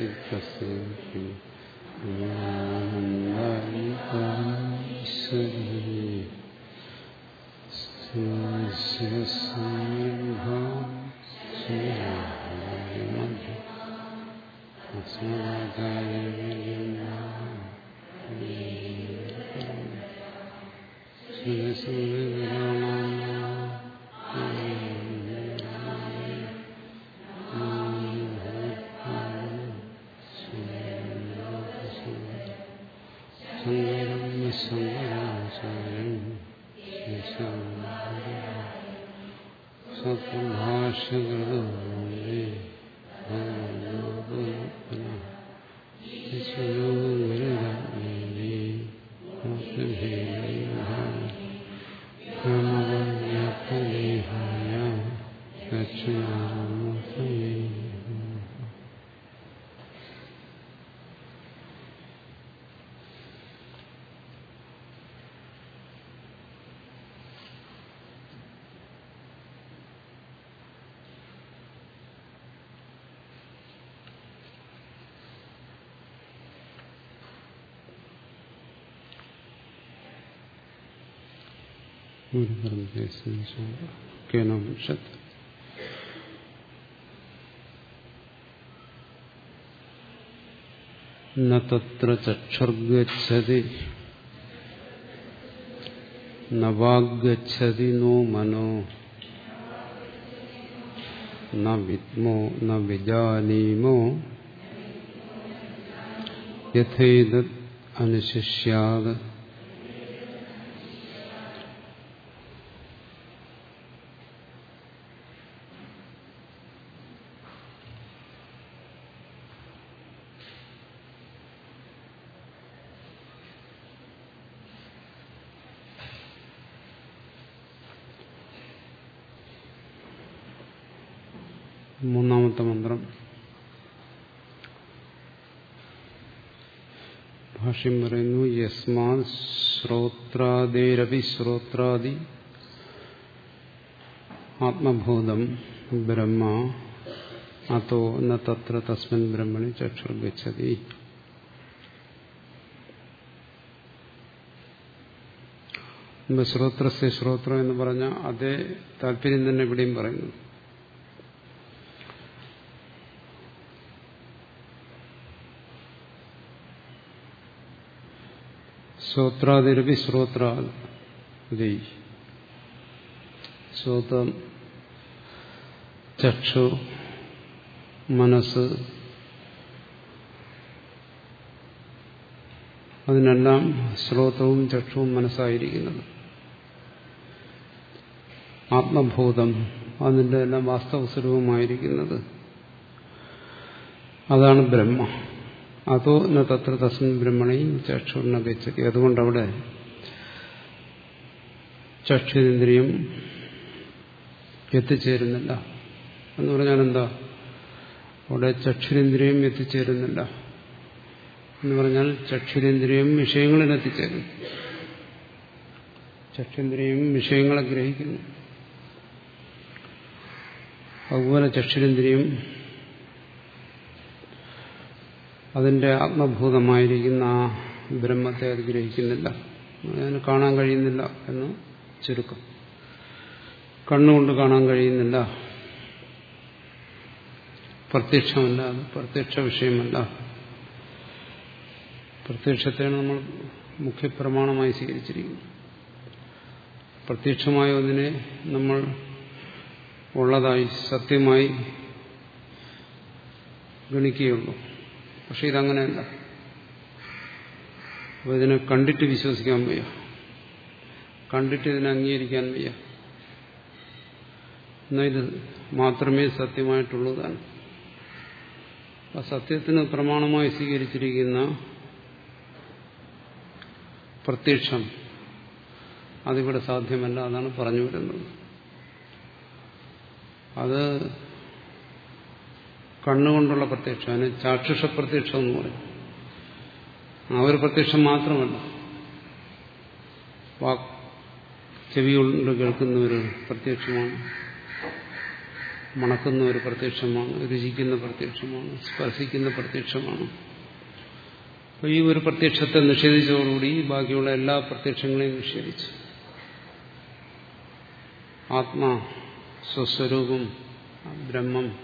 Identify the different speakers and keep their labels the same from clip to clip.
Speaker 1: सिद्धसिद्धि ज्ञानन्दीकाश्वरी शिवस्य सङ्घा श्रीरामध्य अस्मादाय शिवसूर्यविराम തത്ര ചക്ഷുർഗച്ഛതി ന വാഗ്ഗച്ഛതി നോ മനോ ന വിദ്മോ ന വിജാനീമോ യഥേതത് അനുശിഷ്യാത് ശ്രോത്രാദി. ആത്മഭൂതം ബ്രഹ്മ. അതോ ന തത്ര തസ്മിൻ ബ്രഹ്മണി ചക്ഷുർഗച്ഛതി. ശ്രോത്രസ്യ ശ്രോത്രം എന്ന് പറഞ്ഞ അതേ താല്പര്യം തന്നെ ഇവിടെയും പറയുന്നു. ശ്രോത്രാതിരപി ശ്രോത്രാദി ശ്രോത്രം ചക്ഷു മനസ്സ്. അതിനെല്ലാം ശ്രോതവും ചക്ഷുവും മനസ്സായിരിക്കുന്നത്. ആത്മഭൂതം അതിന്റെ എല്ലാം വാസ്തവ സ്വരൂപമായിരിക്കുന്നത് അതാണ് ബ്രഹ്മ. അതോ തത്ര തസ്മിൻ ബ്രഹ്മണി ചക്ഷുർണ ഗച്ഛതി അതുകൊണ്ടവിടെ ചക്ഷുരേന്ദ്രിയം എത്തിച്ചേരുന്നില്ല. എന്ന് പറഞ്ഞാൽ എന്താ? അവിടെ ചക്ഷുരേന്ദ്രിയം എത്തിച്ചേരുന്നില്ല. എന്ന് പറഞ്ഞാൽ ചക്ഷുരേന്ദ്രിയം വിഷയങ്ങളിൽ എത്തിച്ചേരും ചക്ഷുരേന്ദ്രിയം വിഷയങ്ങളെ ഗ്രഹിക്കുന്നു. അതുപോലെ ചക്ഷുരേന്ദ്രിയം അതിന്റെ ആത്മഭൂതമായിരിക്കുന്ന ആ ബ്രഹ്മത്തെ അത് ഗ്രഹിക്കുന്നില്ല. അതിന് കാണാൻ കഴിയുന്നില്ല എന്ന് ചുരുക്കം. കണ്ണുകൊണ്ട് കാണാൻ കഴിയുന്നില്ല. പ്രത്യക്ഷമല്ല അത് പ്രത്യക്ഷ വിഷയമല്ല. പ്രത്യക്ഷത്തെയാണ് നമ്മൾ മുഖ്യപ്രമാണമായി സ്വീകരിച്ചിരിക്കുന്നത് പ്രത്യക്ഷമായ ഒന്നിനെ നമ്മൾ ഉള്ളതായി സത്യമായി ഗണിക്കുകയുള്ളൂ. പക്ഷെ ഇതങ്ങനെയല്ല. അപ്പോൾ ഇതിനെ കണ്ടിട്ട് വിശ്വസിക്കാൻ വയ്യ. കണ്ടിട്ട് ഇതിനെ അംഗീകരിക്കാൻ വയ്യ. എന്നാൽ ഇത് മാത്രമേ സത്യമായിട്ടുള്ളതാണ് ആ സത്യത്തിന് പ്രമാണമായി സ്വീകരിച്ചിരിക്കുന്ന പ്രത്യക്ഷം അതിവിടെ സാധ്യമല്ല അതാണ് പറഞ്ഞു വരുന്നത്. അത് കണ്ണുകൊണ്ടുള്ള പ്രത്യക്ഷം അതിന് ചാക്ഷുഷ പ്രത്യക്ഷം എന്ന് പറയും. ആ ഒരു പ്രത്യക്ഷം മാത്രമല്ല. വാക് ചെവി കൊണ്ട് കേൾക്കുന്ന ഒരു പ്രത്യക്ഷമാണ്. മണക്കുന്ന ഒരു പ്രത്യക്ഷമാണ്. രുചിക്കുന്ന പ്രത്യക്ഷമാണ്. സ്പർശിക്കുന്ന പ്രത്യക്ഷമാണ്. അപ്പോൾ ഈ ഒരു പ്രത്യക്ഷത്തെ നിഷേധിച്ചതോടുകൂടി ബാക്കിയുള്ള എല്ലാ പ്രത്യക്ഷങ്ങളെയും നിഷേധിച്ചു. ആത്മാ സ്വസ്വരൂപം ബ്രഹ്മം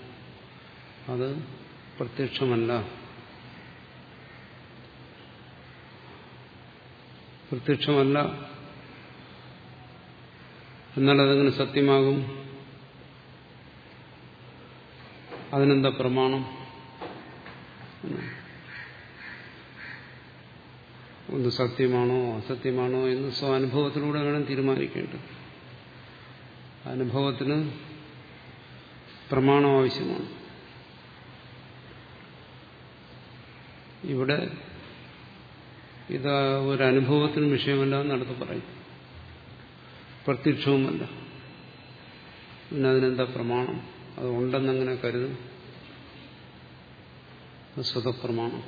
Speaker 1: അത് പ്രത്യക്ഷമല്ല. പ്രത്യക്ഷമല്ല എന്നാൽ അതെങ്ങനെ സത്യമാകും? അതിനെന്താ പ്രമാണം? ഒന്ന് സത്യമാണോ അസത്യമാണോ എന്ന് സ്വാനുഭവത്തിലൂടെ വേണം തീരുമാനിക്കേണ്ടത്. അനുഭവത്തിന് പ്രമാണം ആവശ്യമാണ്. ഇവിടെ ഇത് ഒരു അനുഭവത്തിന് വിഷയമല്ല എന്നടുത്ത് പറയും. പ്രത്യക്ഷവുമല്ല. പിന്നെ അതിനെന്താ പ്രമാണം? അത് ഉണ്ടെന്നങ്ങനെ കരുതും. സ്വതപ്രമാണം.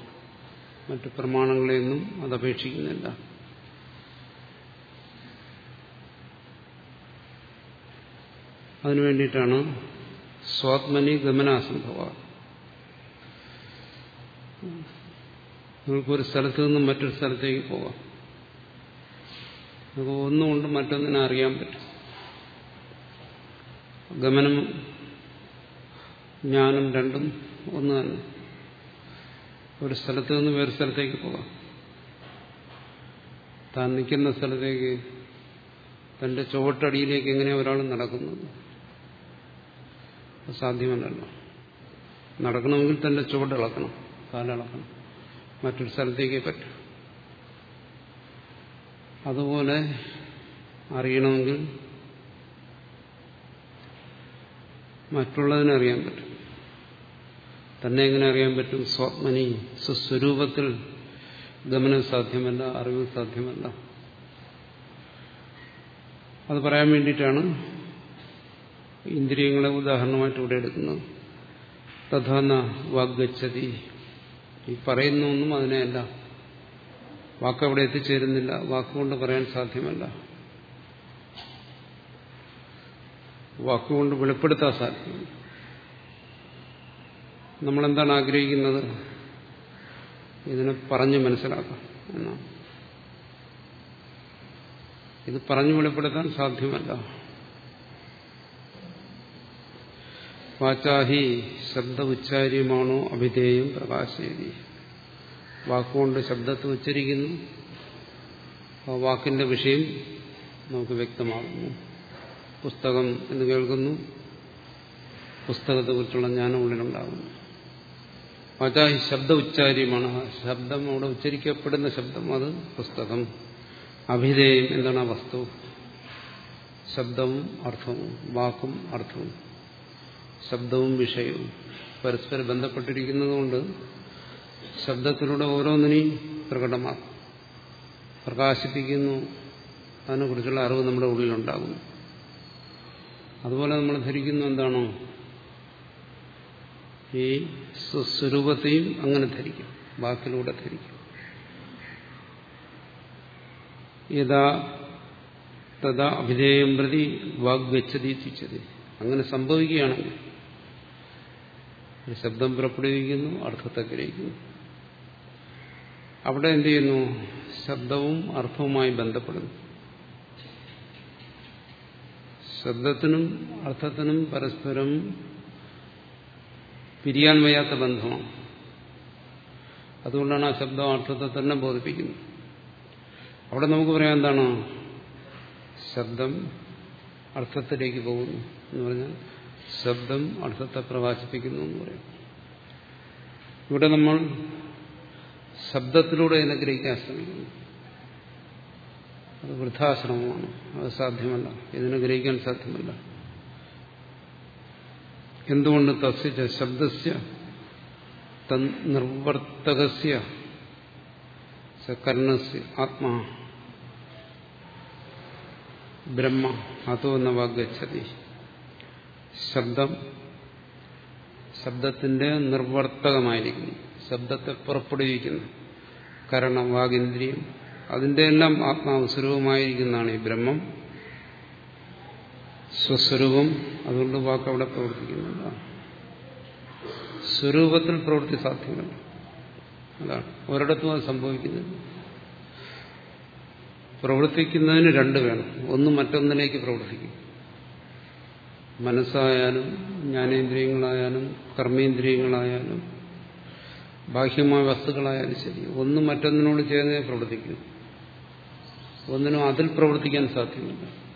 Speaker 1: മറ്റു പ്രമാണങ്ങളെയൊന്നും അത് അപേക്ഷിക്കുന്നില്ല. അതിനു വേണ്ടിയിട്ടാണ് സ്വാത്മനി ഗമനാസംഭവ. നിങ്ങൾക്കൊരു സ്ഥലത്ത് നിന്നും മറ്റൊരു സ്ഥലത്തേക്ക് പോകാം. നമുക്ക് ഒന്നുകൊണ്ട് മറ്റൊന്നിനെ അറിയാൻ പറ്റും. ഗമനം ജ്ഞാനം രണ്ടും ഒന്ന് തന്നെ ഒരു സ്ഥലത്ത് നിന്ന് വേറെ സ്ഥലത്തേക്ക് പോകാം. താൻ നിൽക്കുന്ന സ്ഥലത്തേക്ക് തന്റെ ചുവട്ടടിയിലേക്ക് എങ്ങനെ ഒരാൾ നടക്കുന്നത്? സാധ്യമല്ലല്ലോ. നടക്കണമെങ്കിൽ തന്റെ ചുവടിളക്കണം കാലിളക്കണം മറ്റൊരു സ്ഥലത്തേക്കേ പറ്റും. അതുപോലെ അറിയണമെങ്കിൽ മറ്റുള്ളതിനെ അറിയാൻ പറ്റും. തന്നെ എങ്ങനെ അറിയാൻ പറ്റും? സ്വാത്മനി സ്വസ്വരൂപത്തിൽ ഗമനം സാധ്യമല്ല അറിവ് സാധ്യമല്ല. അത് പറയാൻ വേണ്ടിയിട്ടാണ് ഇന്ദ്രിയങ്ങളെ ഉദാഹരണമായിട്ട് ഇവിടെ എടുക്കുന്നത്. തഥാന വാഗ്ഗച്ഛതി. ഈ പറയുന്നൊന്നും അതിനെയല്ല. വാക്കവിടെ എത്തിച്ചേരുന്നില്ല. വാക്കുകൊണ്ട് പറയാൻ സാധ്യമല്ല. വാക്കുകൊണ്ട് വെളിപ്പെടുത്താൻ സാധ്യമല്ല. നമ്മളെന്താണ് ആഗ്രഹിക്കുന്നത്? ഇതിനെ പറഞ്ഞ് മനസ്സിലാക്കാം എന്നാണ്. ഇത് പറഞ്ഞു വെളിപ്പെടുത്താൻ സാധ്യമല്ല. വാചാഹി ശബ്ദ ഉച്ചാര്യമാണോ അഭിധേയം പ്രകാശേരി വാക്കുകൊണ്ട് ശബ്ദത്തെ ഉച്ചരിക്കുന്നു. ആ വാക്കിന്റെ വിഷയം നമുക്ക് വ്യക്തമാകുന്നു. പുസ്തകം എന്ന് കേൾക്കുന്നു. പുസ്തകത്തെക്കുറിച്ചുള്ള ജ്ഞാനം ഉള്ളിലുണ്ടാകുന്നു. മറ്റാ ഈ ശബ്ദ ഉച്ചാര്യമാണ് ശബ്ദം അവിടെ ഉച്ചരിക്കപ്പെടുന്ന ശബ്ദം അത് പുസ്തകം. അഭിധേയം എന്താണ് ആ വസ്തു? ശബ്ദവും അർത്ഥവും വാക്കും അർത്ഥവും ശബ്ദവും വിഷയവും പരസ്പരം ബന്ധപ്പെട്ടിരിക്കുന്നതുകൊണ്ട് ശബ്ദത്തിലൂടെ ഓരോന്നിനെയും പ്രകടമാക്കും. പ്രകാശിപ്പിക്കുന്നു. അതിനെക്കുറിച്ചുള്ള അറിവ് നമ്മുടെ ഉള്ളിലുണ്ടാകുന്നു. അതുപോലെ നമ്മൾ ധരിക്കുന്നു എന്താണോ? ഈ സ്വസ്വരൂപത്തെയും അങ്ങനെ ധരിക്കും. ബാക്കിലൂടെ ധരിക്കും. യഥാ തഥാ അഭിധേയം പ്രതി വാഗ്വച്ചതി തിച്ചതി അങ്ങനെ സംഭവിക്കുകയാണെങ്കിൽ ശബ്ദം പുറപ്പെടുവിക്കുന്നു അർത്ഥത്തെ ഗ്രഹിക്കുന്നു. അവിടെ എന്ത് ചെയ്യുന്നു? ശബ്ദവും അർത്ഥവുമായി ബന്ധപ്പെടുന്നു. ശബ്ദത്തിനും അർത്ഥത്തിനും പരസ്പരം പിരിയാൻ വയ്യാത്ത ബന്ധമാണ്. അതുകൊണ്ടാണ് ആ ശബ്ദം അർത്ഥത്തെ തന്നെ ബോധിപ്പിക്കുന്നത്. അവിടെ നമുക്ക് പറയാം എന്താണ്? ശബ്ദം അർത്ഥത്തിലേക്ക് പോകുന്നു എന്ന് പറഞ്ഞാൽ ശബ്ദം അർത്ഥത്തെ പ്രകാശിപ്പിക്കുന്നു എന്ന് പറയും. ഇവിടെ നമ്മൾ ശബ്ദത്തിലൂടെ എന്നെ ഗ്രഹിക്കാൻ ശ്രമിക്കുന്നു. അത് വൃദ്ധാശ്രമമാണ്. അത് സാധ്യമല്ല. ഇതിനെ ഗ്രഹിക്കാൻ സാധ്യമല്ല. എന്തുകൊണ്ട് തസ്യ ശബ്ദസ്യ നിർവർത്തകസ്യ കർണസ്യ ആത്മാ ബ്രഹ്മ അതോ എന്ന വാഗ്ഗതി ശബ്ദം ശബ്ദത്തിന്റെ നിർവർത്തകമായിരിക്കുന്നു. ശബ്ദത്തെ പുറപ്പെടുവിക്കുന്നു. കരണം വാഗേന്ദ്രിയം. അതിന്റെ എല്ലാം ആത്മാവ് സ്വരൂപമായിരിക്കുന്നതാണ് ഈ ബ്രഹ്മം. സ്വസ്വരൂപം. അതുകൊണ്ട് വാക്ക് അവിടെ പ്രവർത്തിക്കുന്നില്ല സ്വരൂപത്തിൽ പ്രവൃത്തി സാധ്യമല്ല അതാണ്. ഒരിടത്തും അത് സംഭവിക്കുന്നില്ല. പ്രവർത്തിക്കുന്നതിന് രണ്ട് വേണം. ഒന്ന് മറ്റൊന്നിലേക്ക് പ്രവർത്തിക്കും. മനസ്സായാലും ജ്ഞാനേന്ദ്രിയങ്ങളായാലും കർമ്മേന്ദ്രിയങ്ങളായാലും ബാഹ്യമായ വസ്തുക്കളായാലും ശരി. ഒന്ന് മറ്റൊന്നിനോട് ചേർന്നേ പ്രവർത്തിക്കൂ ഒന്നിനും അതിൽ പ്രവർത്തിക്കാൻ സാധ്യമല്ല.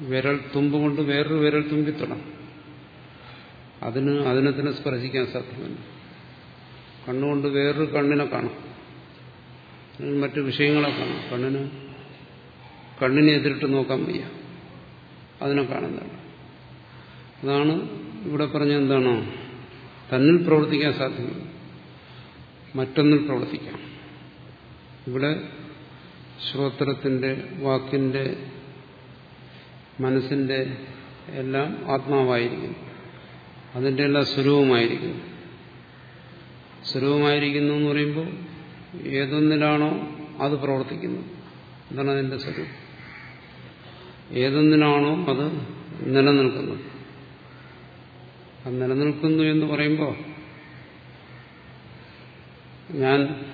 Speaker 1: വിരൽ തുമ്പ് കൊണ്ട് വേറൊരു വിരൽ തുമ്പിത്തണം അതിന് അതിനെ തന്നെ സ്പർശിക്കാൻ സാധ്യമല്ല. കണ്ണുകൊണ്ട് വേറൊരു കണ്ണിനെ കാണാം. മറ്റു വിഷയങ്ങളെ കാണാം. കണ്ണിന് കണ്ണിനെ എതിരിട്ട് നോക്കാൻ വയ്യ. അതിനെ കാണുന്നതാണ് അതാണ് ഇവിടെ പറഞ്ഞ എന്താണ്? തന്നിൽ പ്രവർത്തിക്കാൻ സാധ്യമല്ല. മറ്റൊന്നിൽ പ്രവർത്തിക്കാം. ഇവിടെ ശ്രോത്രത്തിന്റെ വാക്കിന്റെ മനസ്സിന്റെ എല്ലാം ആത്മാവായിരിക്കുന്നു. അതിന്റെ എല്ലാം സ്വരൂപമായിരിക്കുന്നു. സ്വരൂപമായിരിക്കുന്നു എന്ന് പറയുമ്പോൾ ഏതൊന്നിലാണോ അത് പ്രവർത്തിക്കുന്നു. എന്താണ് അതിന്റെ സ്വരൂപം. ഏതൊന്നിനാണോ അത് നിലനിൽക്കുന്നത്. അത് നിലനിൽക്കുന്നു എന്ന് പറയുമ്പോൾ ഞാൻ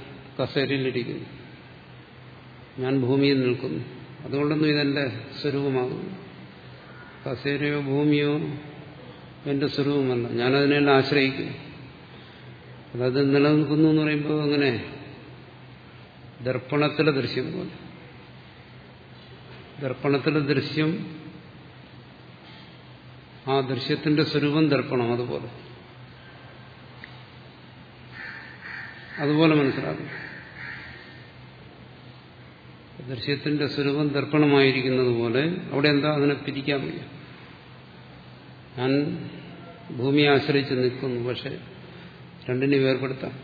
Speaker 1: കസേരയിലിരിക്കുന്നു. ഞാൻ ഭൂമിയിൽ നിൽക്കുന്നു. അതുകൊണ്ടൊന്നും ഇതെന്റെ സ്വരൂപമാകുന്നു. കസേരയോ ഭൂമിയോ എന്റെ സ്വരൂപമല്ല. ഞാനതിനെല്ലാം ആശ്രയിക്കുന്നു. അതത് നിലനിൽക്കുന്നു എന്ന് പറയുമ്പോൾ അങ്ങനെ ദർപ്പണത്തിലെ ദൃശ്യം പോലെ. ദർപ്പണത്തിലെ ദൃശ്യം ആ ദൃശ്യത്തിന്റെ സ്വരൂപം ദർപ്പണം അതുപോലെ. അതുപോലെ മനസ്സിലാക്കും ദൃശ്യത്തിന്റെ സ്വരൂപം ദർപ്പണമായിരിക്കുന്നത് പോലെ അവിടെ എന്താ അതിനെ പിരിക്കാൻ വയ്യ ഞാൻ ഭൂമിയെ ആശ്രയിച്ച് നിൽക്കുന്നു പക്ഷെ രണ്ടിനെ വേർപെടുത്താം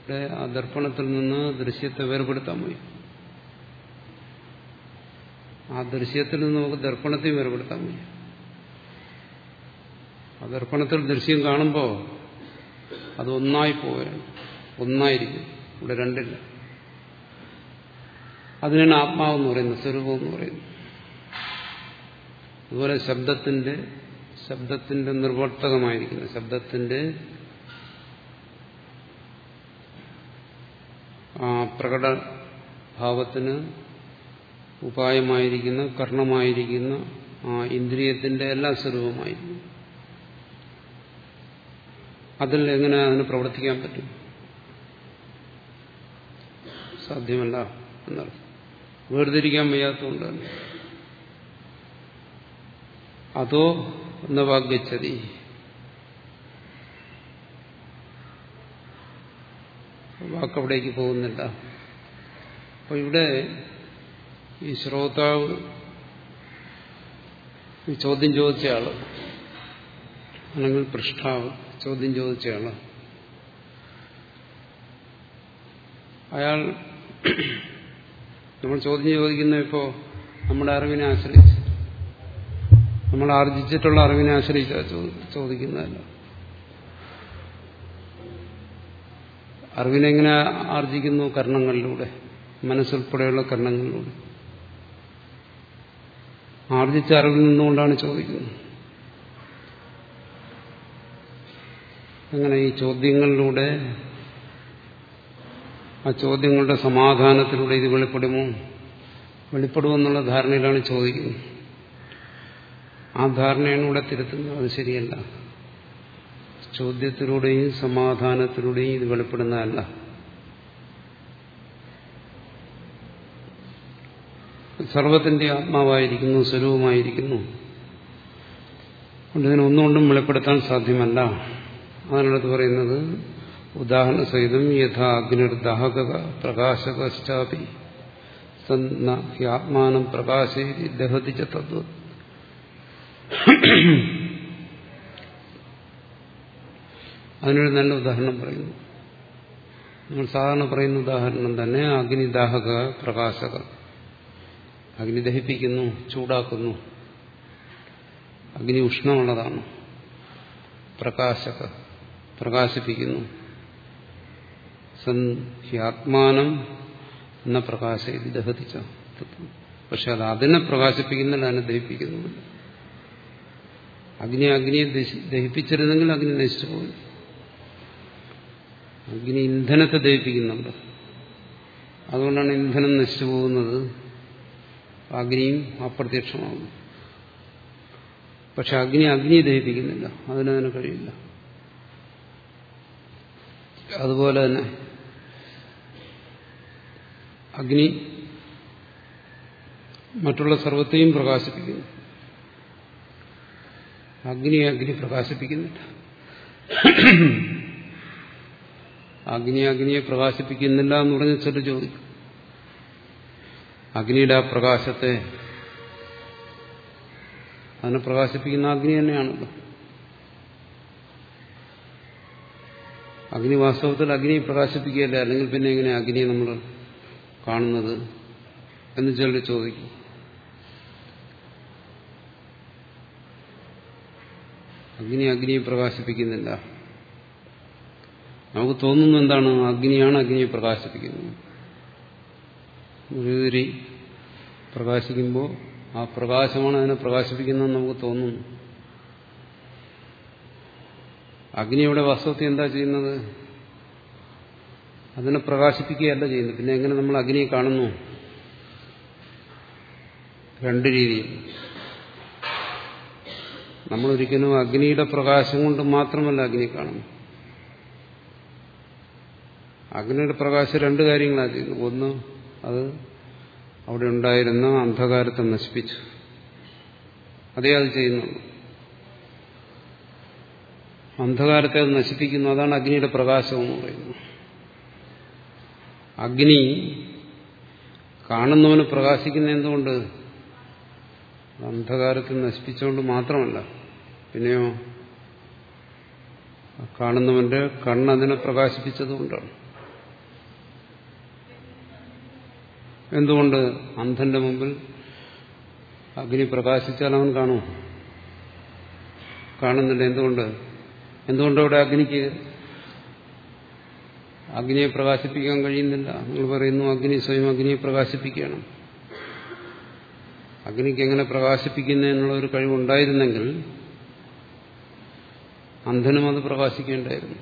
Speaker 1: ഇവിടെ ആ ദർപ്പണത്തിൽ നിന്ന് ദൃശ്യത്തെ വേർപെടുത്താൻ വയ്യ ആ ദൃശ്യത്തിൽ നിന്ന് നമുക്ക് ദർപ്പണത്തെയും വേർപെടുത്താൻ വയ്യ ആ ദർപ്പണത്തിൽ ദൃശ്യം കാണുമ്പോൾ അത് ഒന്നായി പോവുകയാണ് ഒന്നായിരിക്കും. ഇവിടെ രണ്ടില്ല. അതിനാണ് ആത്മാവെന്ന് പറയുന്നത് സ്വരൂപം എന്ന് പറയുന്നത്. അതുപോലെ ശബ്ദത്തിന്റെ ശബ്ദത്തിന്റെ നിർവർത്തകമായിരിക്കുന്നത് ശബ്ദത്തിന്റെ പ്രകടഭാവത്തിന് ഉപായമായിരിക്കുന്ന കർണമായിരിക്കുന്ന ആ ഇന്ദ്രിയത്തിന്റെ എല്ലാ സ്വരൂപമായിരിക്കും അതിൽ എങ്ങനെ അതിന് പ്രവർത്തിക്കാൻ പറ്റും? സാധ്യമല്ല എന്നർത്ഥം. വേർതിരിക്കാൻ വയ്യാത്തതുകൊണ്ട് തന്നെ. അതോ നവാഗ്യച്ചതി വാക്കവിടേക്ക് പോകുന്നില്ല. അപ്പൊ ഇവിടെ ഈ ശ്രോതാവ് ഈ ചോദ്യം ചോദിച്ചയാൾ. അല്ലെങ്കിൽ പൃഷ്ഠാവ് ചോദ്യം ചോദിച്ചയാൾ. അയാൾ നമ്മൾ ചോദ്യം ചോദിക്കുന്ന ഇപ്പോ നമ്മുടെ അറിവിനെ ആശ്രയിച്ച് നമ്മൾ ആർജിച്ചിട്ടുള്ള അറിവിനെ ആശ്രയിച്ച ചോദിക്കുന്നതല്ല. അറിവിനെങ്ങനെ ആർജിക്കുന്നു കർണങ്ങളിലൂടെ മനസ്സുൾപ്പെടെയുള്ള കർണങ്ങളിലൂടെ? ആർജിച്ച അറിവിൽ നിന്നുകൊണ്ടാണ് ചോദിക്കുന്നത്. അങ്ങനെ ഈ ചോദ്യങ്ങളിലൂടെ ആ ചോദ്യങ്ങളുടെ സമാധാനത്തിലൂടെ ഇത് വെളിപ്പെടുമോ? വെളിപ്പെടുമെന്നുള്ള ധാരണയിലാണ് ചോദിക്കുന്നത്. ആ ധാരണയാണ് ഇവിടെ തിരുത്തുന്നത് അത് ശരിയല്ല. ചോദ്യത്തിലൂടെയും സമാധാനത്തിലൂടെയും ഇത് വെളിപ്പെടുന്നതല്ല. സർവത്തിന്റെ ആത്മാവായിരിക്കുന്നു സ്വരൂപമായിരിക്കുന്നു. അതുകൊണ്ട് ഒന്നുകൊണ്ടും വെളിപ്പെടുത്താൻ സാധ്യമല്ല. അതിനടുത്ത് പറയുന്നത് ഉദാഹരണ സഹിതം യഥാ അഗ്നിർദാഹക പ്രകാശകശ്ചാപി ആത്മാനം പ്രകാശേരി ദഹതിച്ച തത്വം അതിനൊരു നല്ല ഉദാഹരണം പറയുന്നു. നമ്മൾ സാധാരണ പറയുന്ന ഉദാഹരണം തന്നെ അഗ്നിദാഹക പ്രകാശക. അഗ്നി ദഹിപ്പിക്കുന്നു ചൂടാക്കുന്നു. അഗ്നി ഉഷ്ണമുള്ളതാണ്. പ്രകാശക പ്രകാശിപ്പിക്കുന്നു. ആത്മാനം എന്ന പ്രകാശ ഇത് ദഹതിച്ച പക്ഷെ അത് അതിനെ പ്രകാശിപ്പിക്കുന്നില്ല അതിനെ ദഹിപ്പിക്കുന്നുമില്ല. അഗ്നി അഗ്നിയെ ദഹിപ്പിച്ചിരുന്നെങ്കിൽ അഗ്നി നശിച്ചു പോകും അഗ്നി ഇന്ധനത്തെ ദഹിപ്പിക്കുന്നുണ്ട്. അതുകൊണ്ടാണ് ഇന്ധനം നശിച്ചു പോകുന്നത്. അഗ്നിയും അപ്രത്യക്ഷമാകുന്നു. പക്ഷെ അഗ്നി അഗ്നിയെ ദഹിപ്പിക്കുന്നില്ല. അതിനതിന് കഴിയില്ല. അതുപോലെ തന്നെ അഗ്നി മറ്റുള്ള സർവത്തെയും പ്രകാശിപ്പിക്കുന്നു. അഗ്നിയെ അഗ്നി പ്രകാശിപ്പിക്കുന്നില്ല. അഗ്നി അഗ്നിയെ പ്രകാശിപ്പിക്കുന്നില്ല എന്ന് പറഞ്ഞ ചില ചോദിക്കും. അഗ്നിയുടെ ആ പ്രകാശത്തെ അതിനെ പ്രകാശിപ്പിക്കുന്ന അഗ്നി തന്നെയാണല്ലോ അഗ്നി വാസ്തവത്തിൽ അഗ്നിയെ പ്രകാശിപ്പിക്കുകയല്ല അല്ലെങ്കിൽ പിന്നെ എങ്ങനെ അഗ്നിയെ നമ്മൾ കാണുന്നത് എന്ന് ചിലർ ചോദിക്കും. അഗ്നി അഗ്നിയെ പ്രകാശിപ്പിക്കുന്നില്ല. നമുക്ക് തോന്നുന്നത് എന്താണ്? അഗ്നിയാണ് അഗ്നിയെ പ്രകാശിപ്പിക്കുന്നത്. മെഴുകുതിരി പ്രകാശിക്കുമ്പോൾ ആ പ്രകാശമാണ് അതിനെ പ്രകാശിപ്പിക്കുന്നതെന്ന് നമുക്ക് തോന്നുന്നു. അഗ്നിയുടെ വാസ്തവത്തിൽ എന്താ ചെയ്യുന്നത്? അതിനെ പ്രകാശിപ്പിക്കുകയല്ല ചെയ്യുന്നത്. പിന്നെ എങ്ങനെ നമ്മൾ അഗ്നിയെ കാണുന്നു? രണ്ട് രീതിയിൽ. നമ്മൾ ഒരിക്കലും അഗ്നിയുടെ പ്രകാശം കൊണ്ട് മാത്രമല്ല അഗ്നി കാണുന്നു അഗ്നിയുടെ പ്രകാശം രണ്ട് കാര്യങ്ങളാണ് ചെയ്യുന്നത്. ഒന്ന് അത് അവിടെ ഉണ്ടായിരുന്ന അന്ധകാരത്തെ നശിപ്പിച്ചു. അതേ അത് ചെയ്യുന്നുള്ളൂ. അന്ധകാരത്തെ അത് നശിപ്പിക്കുന്നു. അതാണ് അഗ്നിയുടെ പ്രകാശം എന്ന് പറയുന്നത്. അഗ്നി കാണുന്നവന് പ്രകാശിക്കുന്ന എന്തുകൊണ്ട്? അന്ധകാരത്തെ നശിപ്പിച്ചുകൊണ്ട് മാത്രമല്ല. പിന്നെയോ കാണുന്നവന്റെ കണ്ണതിനെ പ്രകാശിപ്പിച്ചതുകൊണ്ടാണ്. എന്തുകൊണ്ട് അന്ധന്റെ മുമ്പിൽ അഗ്നി പ്രകാശിച്ചാൽ അവൻ കാണും? കാണുന്നില്ല. എന്തുകൊണ്ട്? എന്തുകൊണ്ട് അവിടെ അഗ്നിക്ക് അഗ്നിയെ പ്രകാശിപ്പിക്കാൻ കഴിയുന്നില്ല? നിങ്ങൾ പറയുന്നു അഗ്നി സ്വയം അഗ്നിയെ പ്രകാശിപ്പിക്കണം. അഗ്നിക്ക് എങ്ങനെ പ്രകാശിപ്പിക്കുന്നതിനുള്ള ഒരു കഴിവുണ്ടായിരുന്നെങ്കിൽ അന്ധനും അത് പ്രകാശിക്കേണ്ടായിരുന്നു.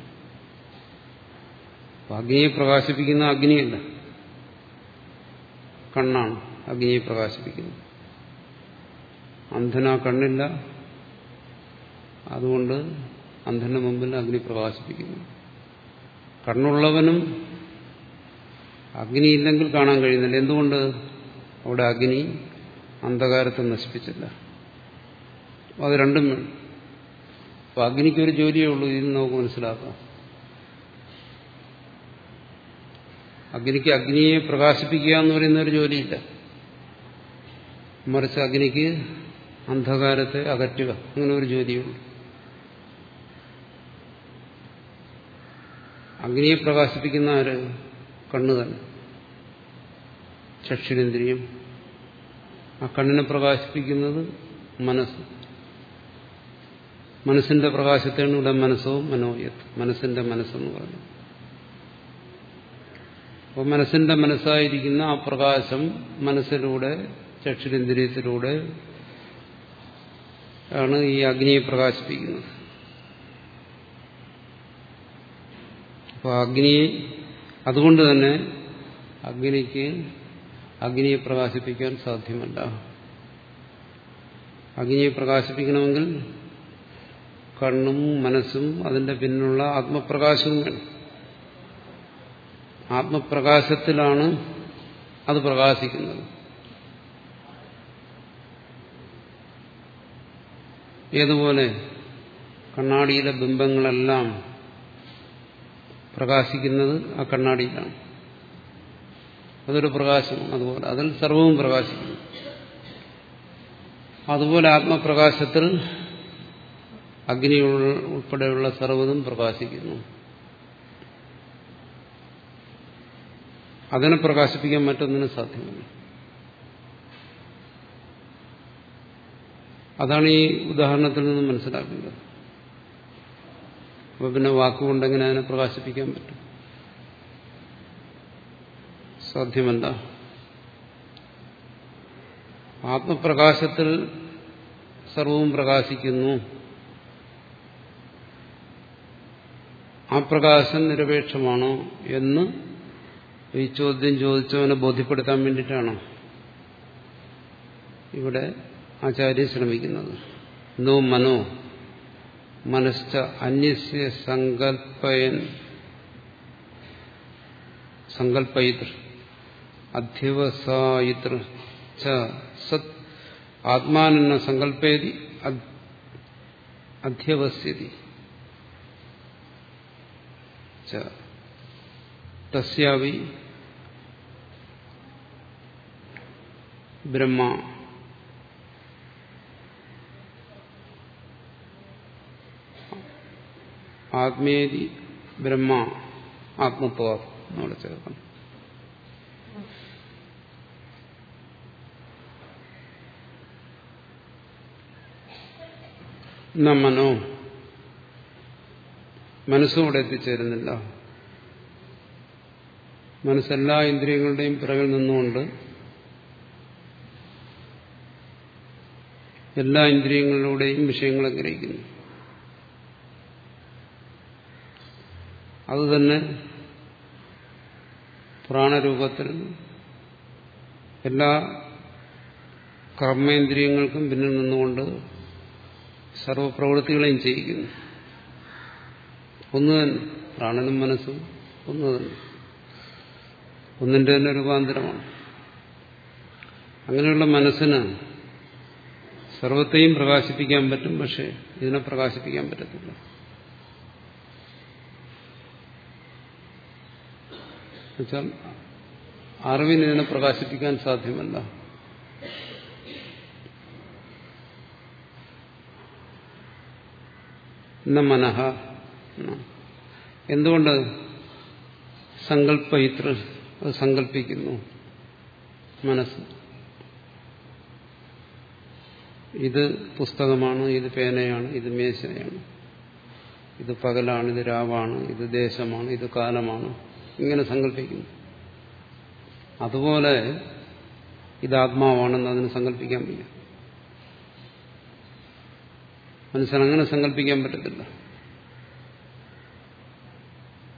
Speaker 1: അഗ്നിയെ പ്രകാശിപ്പിക്കുന്ന അഗ്നിയല്ല. കണ്ണാണ്. അഗ്നിയെ പ്രകാശിപ്പിക്കുന്നത് അന്ധനാ കണ്ണില്ല. അതുകൊണ്ട് അന്ധന്റെ മുമ്പിൽ അഗ്നി പ്രകാശിപ്പിക്കുന്നു. കണ്ണുള്ളവനും അഗ്നിയില്ലെങ്കിൽ കാണാൻ കഴിയുന്നില്ല. എന്തുകൊണ്ട്? അവിടെ അഗ്നി അന്ധകാരത്തെ നശിപ്പിച്ചില്ല. അത് രണ്ടും വേണം. അപ്പൊ അഗ്നിക്കൊരു ജോലിയേ ഉള്ളൂ. ഇതിന് നമുക്ക് മനസ്സിലാക്കാം. അഗ്നിക്ക് അഗ്നിയെ പ്രകാശിപ്പിക്കുക എന്ന് പറയുന്ന ഒരു ജോലിയില്ല. മറിച്ച് അഗ്നിക്ക് അന്ധകാരത്തെ അകറ്റുക. അങ്ങനെ ഒരു ജോലിയുണ്ട്. അഗ്നിയെ പ്രകാശിപ്പിക്കുന്ന ആര് കണ്ണു തന്നെ. ചക്ഷുരേന്ദ്രിയം. ആ കണ്ണിനെ പ്രകാശിപ്പിക്കുന്നത് മനസ്സ്. മനസ്സിന്റെ പ്രകാശത്തെയാണ് ഇവിടെ മനസ്സോ മനോയത് മനസ്സിന്റെ മനസ്സെന്ന് പറഞ്ഞു അപ്പോൾ മനസ്സിന്റെ മനസ്സായിരിക്കുന്ന ആ പ്രകാശം മനസ്സിലൂടെ ചക്ഷുരേന്ദ്രിയത്തിലൂടെ ആണ് ഈ അഗ്നിയെ പ്രകാശിപ്പിക്കുന്നത്. അപ്പോൾ അഗ്നി അതുകൊണ്ട് തന്നെ അഗ്നിക്ക് അഗ്നിയെ പ്രകാശിപ്പിക്കാൻ സാധ്യമല്ല. അഗ്നിയെ പ്രകാശിപ്പിക്കണമെങ്കിൽ കണ്ണും മനസ്സും അതിന്റെ പിന്നിലുള്ള ആത്മപ്രകാശവും വേണം ആത്മപ്രകാശത്തിലാണ് അത് പ്രകാശിക്കുന്നത്. ഏതുപോലെ കണ്ണാടിയിലെ ബിംബങ്ങളെല്ലാം പ്രകാശിക്കുന്നത് ആ കണ്ണാടിയിലാണ്. അതൊരു പ്രകാശം അതുപോലെ അതിൽ സർവവും പ്രകാശിക്കുന്നു. അതുപോലെ ആത്മപ്രകാശത്തിൽ അഗ്നി ഉൾപ്പെടെയുള്ള സർവതും പ്രകാശിക്കുന്നു. അതിനെ പ്രകാശിപ്പിക്കാൻ മറ്റൊന്നിനും സാധ്യമല്ല. അതാണ് ഈ ഉദാഹരണത്തിൽ നിന്ന് മനസ്സിലാക്കേണ്ടത്. അപ്പൊ പിന്നെ വാക്കുകൊണ്ടെങ്ങനെ അതിനെ പ്രകാശിപ്പിക്കാൻ പറ്റും? സാധ്യമല്ല. ആത്മപ്രകാശത്തിൽ സർവവും പ്രകാശിക്കുന്നു. ആ പ്രകാശം നിരപേക്ഷമാണോ എന്ന് ഈ ചോദ്യം ചോദിച്ചവനെ ബോധ്യപ്പെടുത്താൻ വേണ്ടിയിട്ടാണ് ഇവിടെ ആചാര്യൻ ശ്രമിക്കുന്നത്? നോ മനോ മനശ്ച അന്യസ്യ സങ്കല്പയൻ സങ്കല്പയിതൃ അധ്യവസായിതൃ സത് ആത്മാനെന്ന സങ്കല്പേതി അധ്യവസ്യതി ച തസ്യാവി ബ്രഹ്മ ആത്മേതി ബ്രഹ്മ ആത്മത്വം എന്നവിടെ ചേർക്കണം മനോ മനസ്സും ഇവിടെ എത്തിച്ചേരുന്നില്ല. മനസ്സെല്ലാ ഇന്ദ്രിയങ്ങളുടെയും പിറകിൽ നിന്നുകൊണ്ട് എല്ലാ ഇന്ദ്രിയങ്ങളിലൂടെയും വിഷയങ്ങളെ ഗ്രഹിക്കുന്നു. അതുതന്നെ പ്രാണരൂപത്തിൽ എല്ലാ കർമ്മേന്ദ്രിയങ്ങൾക്കും പിന്നിൽ നിന്നുകൊണ്ട് സർവപ്രവൃത്തികളെയും ചെയ്യിക്കുന്നു. ഒന്ന് തന്നെ പ്രാണനും മനസ്സും ഒന്ന് തന്നെ ഒന്നിന്റെ തന്നെ രൂപാന്തരമാണ്. അങ്ങനെയുള്ള മനസ്സിന് സർവത്തെയും പ്രകാശിപ്പിക്കാൻ പറ്റും പക്ഷെ ഇതിനെ പ്രകാശിപ്പിക്കാൻ പറ്റത്തില്ല. എന്നുവെച്ചാൽ അറിവിന് ഇതിനെ പ്രകാശിപ്പിക്കാൻ സാധ്യമല്ല. എന്ന മനഃ. എന്തുകൊണ്ട് സങ്കല്പ ഇത്ര അത് സങ്കല്പിക്കുന്നു. മനസ്സ്. ഇത് പുസ്തകമാണ് ഇത് പേനയാണ് ഇത് മേശയാണ്. ഇത് പകലാണ് ഇത് രാവാണ് ഇത് ദേശമാണ് ഇത് കാലമാണ്. ഇങ്ങനെ സങ്കല്പിക്കുന്നു. അതുപോലെ ഇത് ആത്മാവാണെന്ന് അതിന് സങ്കല്പിക്കാൻ വയ്യ. മനസ്സിനങ്ങനെ സങ്കല്പിക്കാൻ പറ്റത്തില്ല.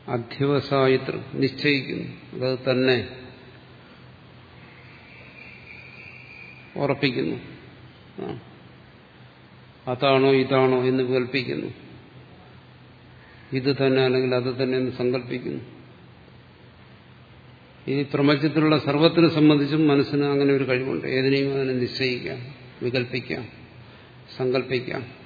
Speaker 1: അധ്യവസായിത്രം നിശ്ചയിക്കുന്നു. അതത് തന്നെ ഉറപ്പിക്കുന്നു. അതാണോ ഇതാണോ എന്ന് കൽപ്പിക്കുന്നു. ഇത് തന്നെ അല്ലെങ്കിൽ അത് തന്നെ എന്ന് സങ്കല്പിക്കുന്നു ഈ പ്രപഞ്ചത്തിലുള്ള സർവത്തിനെ സംബന്ധിച്ചും മനസ്സിന് അങ്ങനെ ഒരു കഴിവുണ്ട്. ഏതിനെയും അതിനെ നിശ്ചയിക്കാം വികൽപ്പിക്കാം സങ്കല്പിക്കാം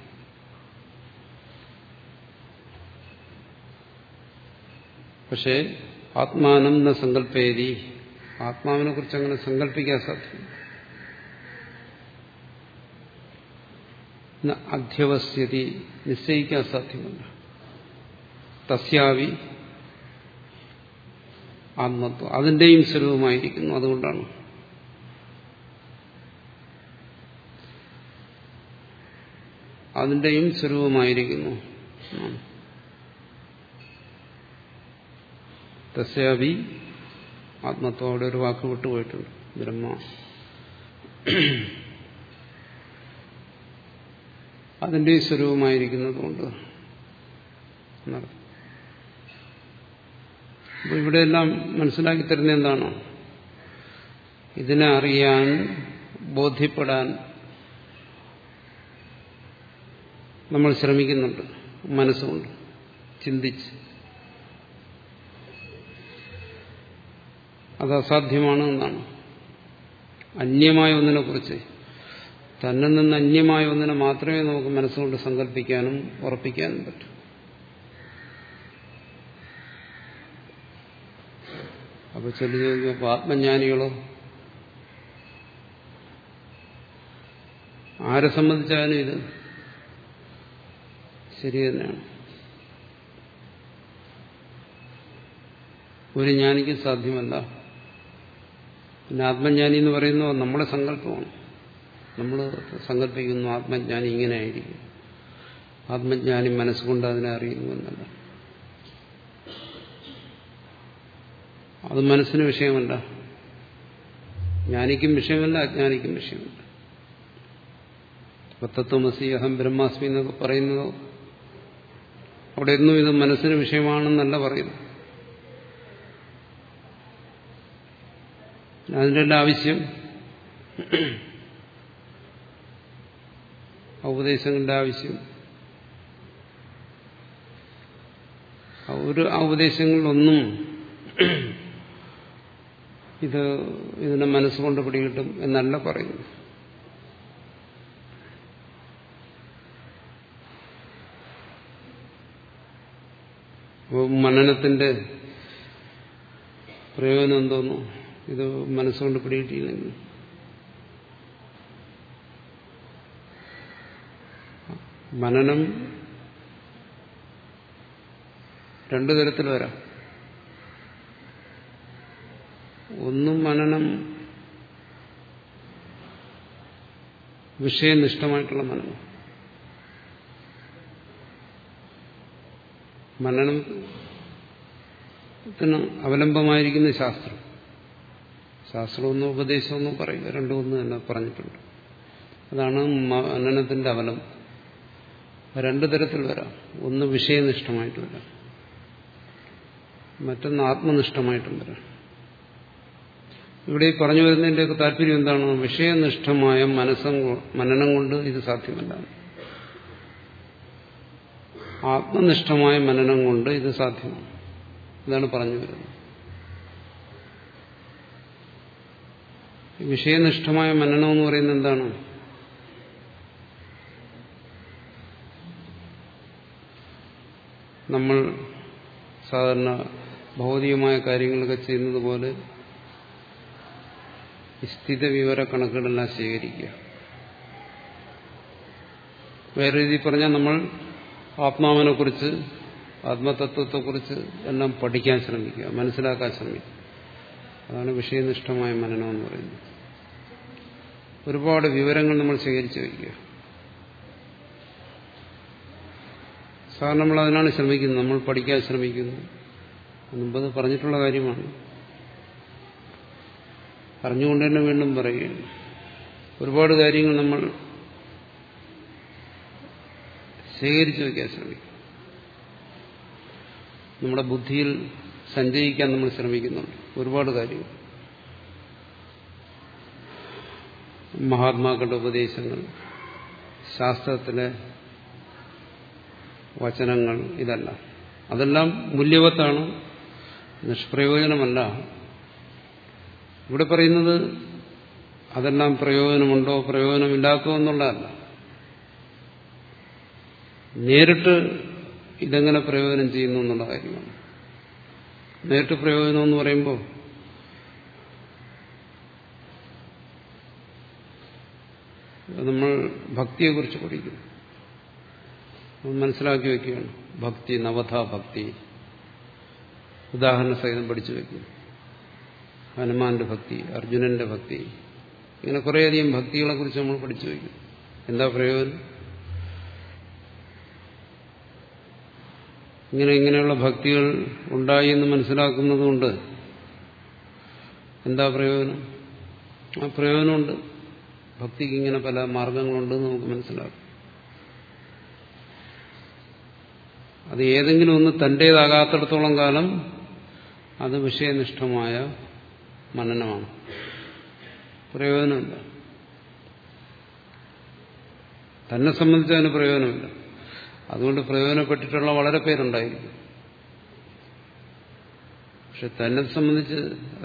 Speaker 1: പക്ഷേ ആത്മാനം എന്ന സങ്കല്പേരി ആത്മാവിനെ കുറിച്ച് അങ്ങനെ സങ്കല്പിക്കാൻ സാധ്യം അധ്യവസ്ഥിതി നിശ്ചയിക്കാൻ സാധ്യമല്ല തസ്യാവി ആത്മത്വം. അതിന്റെയും സ്വരൂപമായിരിക്കുന്നു. അതുകൊണ്ടാണ്. അതിന്റെയും സ്വരൂപമായിരിക്കുന്നു. തസ്യാവി ആത്മത്വം അവിടെ ഒരു വാക്ക് വിട്ടുപോയിട്ടുണ്ട് ബ്രഹ്മ. അതിന്റെ സ്വരൂപമായിരിക്കുന്നതുകൊണ്ട് അപ്പോൾ ഇവിടെയെല്ലാം മനസ്സിലാക്കി തരുന്ന എന്താണ്? ഇതിനെ അറിയാൻ ബോധ്യപ്പെടാൻ നമ്മൾ ശ്രമിക്കുന്നുണ്ട് മനസ്സുകൊണ്ട് ചിന്തിച്ച്. അത് അസാധ്യമാണ് എന്നാണ്. അന്യമായ ഒന്നിനെ കുറിച്ച്. തന്നിൽ നിന്ന് അന്യമായ ഒന്നിനെ മാത്രമേ നമുക്ക് മനസ്സുകൊണ്ട് സങ്കല്പിക്കാനും ഉറപ്പിക്കാനും പറ്റൂ. അപ്പൊ ചൊല്ലി ചോദിക്കും അപ്പൊ ആത്മജ്ഞാനികളോ? ആരെ സംബന്ധിച്ചാലും ഇത് ശരി തന്നെയാണ്. ഒരു ജ്ഞാനിക്ക് സാധ്യമല്ല. പിന്നെ ആത്മജ്ഞാനി എന്ന് പറയുന്നത് നമ്മുടെ സങ്കല്പമാണ്. നമ്മൾ സങ്കല്പിക്കുന്നു ആത്മജ്ഞാനി ഇങ്ങനെ ആയിരിക്കും ആത്മജ്ഞാനി മനസ്സുകൊണ്ട് അതിനെ അറിയുന്നു എന്നല്ല. അത് മനസ്സിന് വിഷയമല്ല. ജ്ഞാനിക്കും വിഷയമല്ല അജ്ഞാനിക്കും വിഷയമല്ല. തത്വമസി അഹം ബ്രഹ്മാസ്മി എന്നൊക്കെ പറയുന്നതോ അവിടെ എന്നും ഇത് മനസ്സിന് വിഷയമാണെന്നല്ല പറയുന്നു അതിന്റെ ആവശ്യം? ഔപദേശങ്ങളുടെ ആവശ്യം. ഒരു ഔപദേശങ്ങളിലൊന്നും ഇത് ഇതിനെ മനസ്സുകൊണ്ട് പിടികിട്ടും എന്നല്ല പറയുന്നു മനനത്തിന്റെ പ്രയോജനം എന്തോന്നു? ഇത് മനസ്സുകൊണ്ട് പിടികിട്ടിയില്ലെങ്കിൽ. മനനം രണ്ടു തരത്തിൽ വരാം. ഒന്നും മനനം വിഷയനിഷ്ഠമായിട്ടുള്ള മനനം. മനനത്തിന് അവലംബമായിരിക്കുന്ന ശാസ്ത്രം. ശാസ്ത്രമൊന്നും ഉപദേശമൊന്നും പറയുക രണ്ടും ഒന്ന് തന്നെ പറഞ്ഞിട്ടുണ്ട്. അതാണ് മനനത്തിന്റെ അവലം. രണ്ടു തരത്തിൽ വരാം. ഒന്ന് വിഷയനിഷ്ഠമായിട്ട് വരാം. മറ്റൊന്ന് ആത്മനിഷ്ഠമായിട്ടും വരാം. ഇവിടെ ഈ പറഞ്ഞു വരുന്നതിന്റെയൊക്കെ താല്പര്യം എന്താണ്? വിഷയനിഷ്ഠമായ മനസ്സം മനനം കൊണ്ട് ഇത് സാധ്യമല്ല. ആത്മനിഷ്ഠമായ മനനം കൊണ്ട് ഇത് സാധ്യമാണ് ഇതാണ് പറഞ്ഞു വരുന്നത്. വിഷയനിഷ്ഠമായ മനനം എന്ന് പറയുന്നത് എന്താണ്? നമ്മൾ സാധാരണ ഭൗതികമായ കാര്യങ്ങളൊക്കെ ചെയ്യുന്നത് പോലെ സ്ഥിതവിവര കണക്കുകളെല്ലാം സ്വീകരിക്കുക വേറെ രീതിയിൽ പറഞ്ഞാൽ നമ്മൾ ആത്മാവിനെക്കുറിച്ച് ആത്മതത്വത്തെക്കുറിച്ച് എല്ലാം പഠിക്കാൻ ശ്രമിക്കുക മനസ്സിലാക്കാൻ ശ്രമിക്കുക. അതാണ് വിഷയനിഷ്ഠമായ മനനം എന്ന് പറയുന്നത്. ഒരുപാട് വിവരങ്ങൾ നമ്മൾ ശേഖരിച്ചു വയ്ക്കുക സാധാരണ നമ്മൾ അതിനാണ് ശ്രമിക്കുന്നത്. നമ്മൾ പഠിക്കാൻ ശ്രമിക്കുന്നു. മുമ്പത് പറഞ്ഞിട്ടുള്ള കാര്യമാണ്. അറിഞ്ഞുകൊണ്ട് തന്നെ വീണ്ടും പറയുകയാണ്. ഒരുപാട് കാര്യങ്ങൾ നമ്മൾ ശേഖരിച്ചു വയ്ക്കാൻ ശ്രമിക്കും നമ്മുടെ ബുദ്ധിയിൽ സഞ്ചയിക്കാൻ നമ്മൾ ശ്രമിക്കുന്നുണ്ട്. ഒരുപാട് കാര്യങ്ങൾ. മഹാത്മാക്കളുടെ ഉപദേശങ്ങൾ ശാസ്ത്രത്തിലെ വചനങ്ങൾ ഇതല്ല. അതെല്ലാം മൂല്യവത്താണ്? നിഷ്പ്രയോജനമല്ല. ഇവിടെ പറയുന്നത് അതെല്ലാം പ്രയോജനമുണ്ടോ പ്രയോജനമില്ലാത്തോ എന്നുള്ളതല്ല. നേരിട്ട് ഇതെങ്ങനെ പ്രയോജനം ചെയ്യുന്നു എന്നുള്ള കാര്യമാണ്. നേരിട്ട് പ്രയോജനം എന്ന് പറയുമ്പോൾ നമ്മൾ ഭക്തിയെക്കുറിച്ച് പഠിക്കും മനസ്സിലാക്കി വെക്കുകയാണ്. ഭക്തി നവഥ ഭക്തി. ഉദാഹരണ സഹിതം പഠിച്ചു വെക്കും ഹനുമാന്റെ ഭക്തി അർജുനന്റെ ഭക്തി. ഇങ്ങനെ കുറേയധികം ഭക്തികളെ കുറിച്ച് നമ്മൾ പഠിച്ചു വയ്ക്കും എന്താ പ്രയോജനം? ഇങ്ങനെ ഇങ്ങനെയുള്ള ഭക്തികൾ ഉണ്ടായി എന്ന് മനസ്സിലാക്കുന്നതുകൊണ്ട് എന്താ പ്രയോജനം? ആ പ്രയോജനമുണ്ട്. ഭക്തിക്ക് ഇങ്ങനെ പല മാർഗങ്ങളുണ്ടെന്ന് നമുക്ക് മനസ്സിലാക്കും. അത് ഏതെങ്കിലും ഒന്ന് തന്റേതാകാത്തിടത്തോളം കാലം അത് വിഷയനിഷ്ഠമായ മനനമാണ്. പ്രയോജനമില്ല. തന്നെ സംബന്ധിച്ച് അതിന് പ്രയോജനമില്ല. അതുകൊണ്ട് പ്രയോജനപ്പെട്ടിട്ടുള്ള വളരെ പേരുണ്ടായിരിക്കും. പക്ഷെ തന്നെ സംബന്ധിച്ച്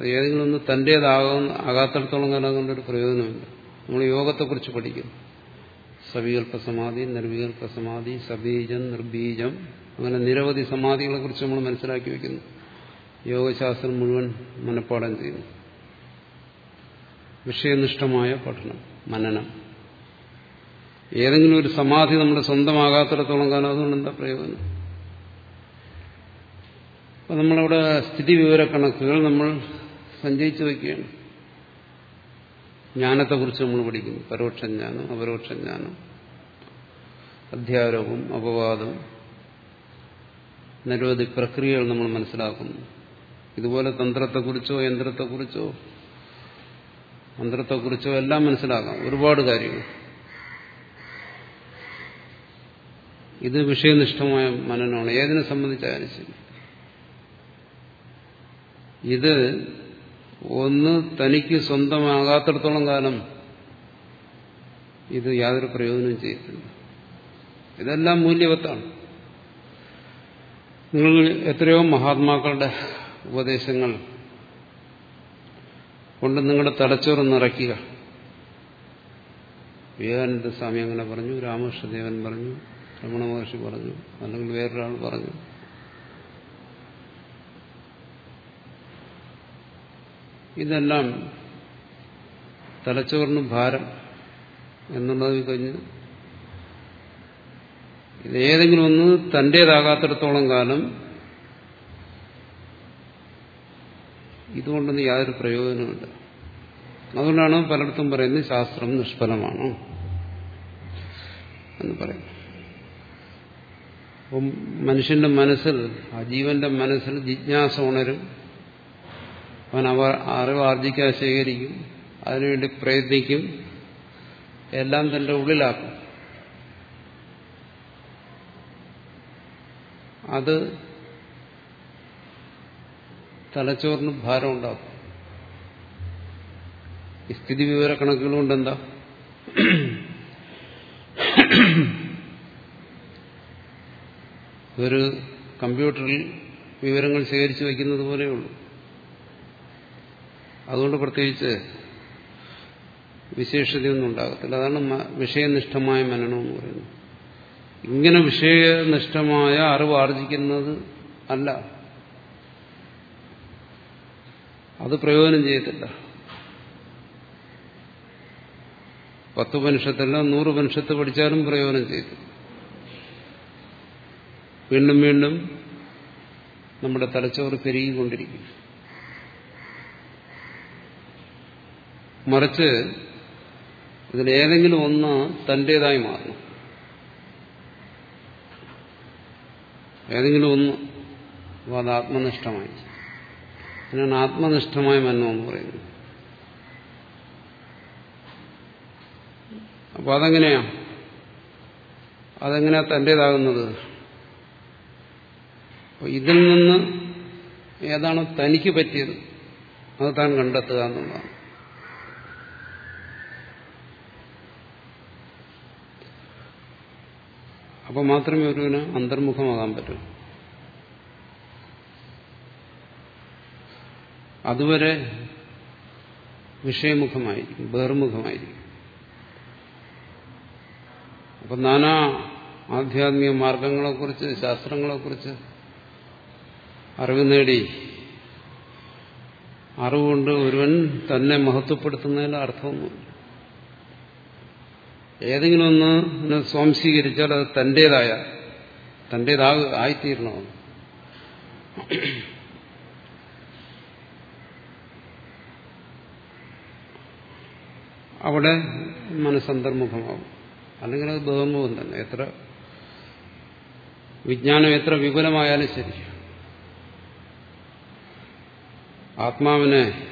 Speaker 1: ഏതെങ്കിലും ഒന്ന് തന്റേതാകാത്തിടത്തോളം കാലം അതുകൊണ്ടൊരു പ്രയോജനമില്ല. നമ്മൾ യോഗത്തെക്കുറിച്ച് പഠിക്കുന്നു. സവികൽപ്പ സമാധി നിർവികൽപ്പ സമാധി സബീജം നിർബീജം അങ്ങനെ നിരവധി സമാധികളെ കുറിച്ച് നമ്മൾ മനസ്സിലാക്കി വയ്ക്കുന്നു യോഗശാസ്ത്രം മുഴുവൻ മനഃപ്പാടം ചെയ്യുന്നു. വിഷയനിഷ്ഠമായ പഠനം മനനം. ഏതെങ്കിലും ഒരു സമാധി നമ്മുടെ സ്വന്തമാകാത്തിടത്തോളം കാലം അതുകൊണ്ട് എന്താ പ്രയോജനം? അപ്പൊ നമ്മളവിടെ സ്ഥിതി വിവര കണക്കുകൾ നമ്മൾ സഞ്ചയിച്ചു വയ്ക്കുകയാണ്. ജ്ഞാനത്തെക്കുറിച്ച് നമ്മൾ പഠിക്കുന്നു. പരോക്ഷ ജ്ഞാനം അപരോക്ഷ ജ്ഞാനം അധ്യാരോപം അപവാദം നിരവധി പ്രക്രിയകൾ നമ്മൾ മനസ്സിലാക്കുന്നു. ഇതുപോലെ തന്ത്രത്തെക്കുറിച്ചോ യന്ത്രത്തെക്കുറിച്ചോ മന്ത്രത്തെക്കുറിച്ചോ എല്ലാം മനസ്സിലാക്കാം ഒരുപാട് കാര്യങ്ങൾ. ഇത് വിഷയനിഷ്ഠമായ മനനമാണ് ഏതിനെ സംബന്ധിച്ചായാലും ശരി. ഇത് ഒന്ന് തനിക്ക് സ്വന്തമാകാത്തിടത്തോളം കാലം ഇത് യാതൊരു പ്രയോജനവും ചെയ്യത്തില്ല. ഇതെല്ലാം മൂല്യവത്താണ്. നിങ്ങൾ എത്രയോ മഹാത്മാക്കളുടെ ഉപദേശങ്ങൾ കൊണ്ട് നിങ്ങളുടെ തലച്ചോറ് നിറയ്ക്കുക. വിവേകാനന്ദ സ്വാമി അങ്ങനെ പറഞ്ഞു രാമകൃഷ്ണദേവൻ പറഞ്ഞു രമണ മഹർഷി പറഞ്ഞു അല്ലെങ്കിൽ വേറൊരാൾ പറഞ്ഞു. ഇതെല്ലാം തലച്ചോറിന് ഭാരം എന്നുള്ളത് കഴിഞ്ഞ് ഇത് ഏതെങ്കിലും ഒന്ന് തന്റേതാകാത്തിടത്തോളം കാലം ഇതുകൊണ്ടൊന്നും യാതൊരു പ്രയോജനമില്ല അതുകൊണ്ടാണ് പലയിടത്തും പറയുന്നത് ശാസ്ത്രം നിഷ്ഫലമാണ് എന്ന് പറയും. അപ്പം മനുഷ്യന്റെ മനസ്സിൽ ആ ജീവന്റെ മനസ്സിൽ ജിജ്ഞാസ ഉണരും. അവൻ അവ അറിവ് ആർജിക്കാൻ ശേഖരിക്കും അതിനുവേണ്ടി പ്രയത്നിക്കും. എല്ലാം തന്റെ ഉള്ളിലാക്കും. അത് തലച്ചോറിന് ഭാരം ഉണ്ടാക്കും. സ്ഥിതി വിവര കണക്കുകൾ കൊണ്ട് എന്താ ഒരു കമ്പ്യൂട്ടറിൽ വിവരങ്ങൾ ശേഖരിച്ചു വയ്ക്കുന്നത് പോലെയുള്ളൂ. അതുകൊണ്ട് പ്രത്യേകിച്ച് വിശേഷതയൊന്നും ഉണ്ടാകത്തില്ല. അതാണ് വിഷയനിഷ്ഠമായ മനനം എന്ന് പറയുന്നത്. ഇങ്ങനെ വിഷയനിഷ്ഠമായ അറിവ് ആർജിക്കുന്നത് അല്ല. അത് പ്രയോജനം ചെയ്യത്തില്ല. പത്ത് പനിഷത്തല്ല നൂറ് പനിഷത്ത് പഠിച്ചാലും പ്രയോജനം ചെയ്തു വീണ്ടും വീണ്ടും നമ്മുടെ തലച്ചോറ് പെരുകിക്കൊണ്ടിരിക്കും. മറിച്ച് ഇതിലേതെങ്കിലും ഒന്ന് തന്റേതായി മാറണം. ഏതെങ്കിലും ഒന്ന് അപ്പോൾ അത് ആത്മനിഷ്ഠമായി. അതിനാണ് ആത്മനിഷ്ഠമായ എന്ന് പറയുന്നത്. അപ്പോൾ അതെങ്ങനെയാ? അതെങ്ങനെയാ തന്റേതാകുന്നത്? ഇതിൽ നിന്ന് ഏതാണോ തനിക്ക് പറ്റിയത് അത് താൻ കണ്ടെത്തുക എന്നുള്ളതാണ്. അപ്പോൾ മാത്രമേ ഒരുവിന് അന്തർമുഖമാകാൻ പറ്റൂ. അതുവരെ വിഷയമുഖമായിരിക്കും ബഹിർമുഖമായിരിക്കും അപ്പൊ നാനാ ആധ്യാത്മിക മാർഗങ്ങളെക്കുറിച്ച് ശാസ്ത്രങ്ങളെക്കുറിച്ച് അറിവ് നേടി അറിവുകൊണ്ട് ഒരുവൻ തന്നെ മഹത്വപ്പെടുത്തുന്നതിൽ അർത്ഥമൊന്നുമില്ല. ഏതെങ്കിലും ഒന്ന് സ്വാംശീകരിച്ചാൽ അത് തന്റേതായ തന്റേതാ ആയിത്തീരണമാണ് അവിടെ മനസ്സന്തർമുഖമാവും. അല്ലെങ്കിൽ അത് ബഹുമുഖം തന്നെ. എത്ര വിജ്ഞാനം എത്ര വിപുലമായാലും ശരി. ആത്മാവിനെ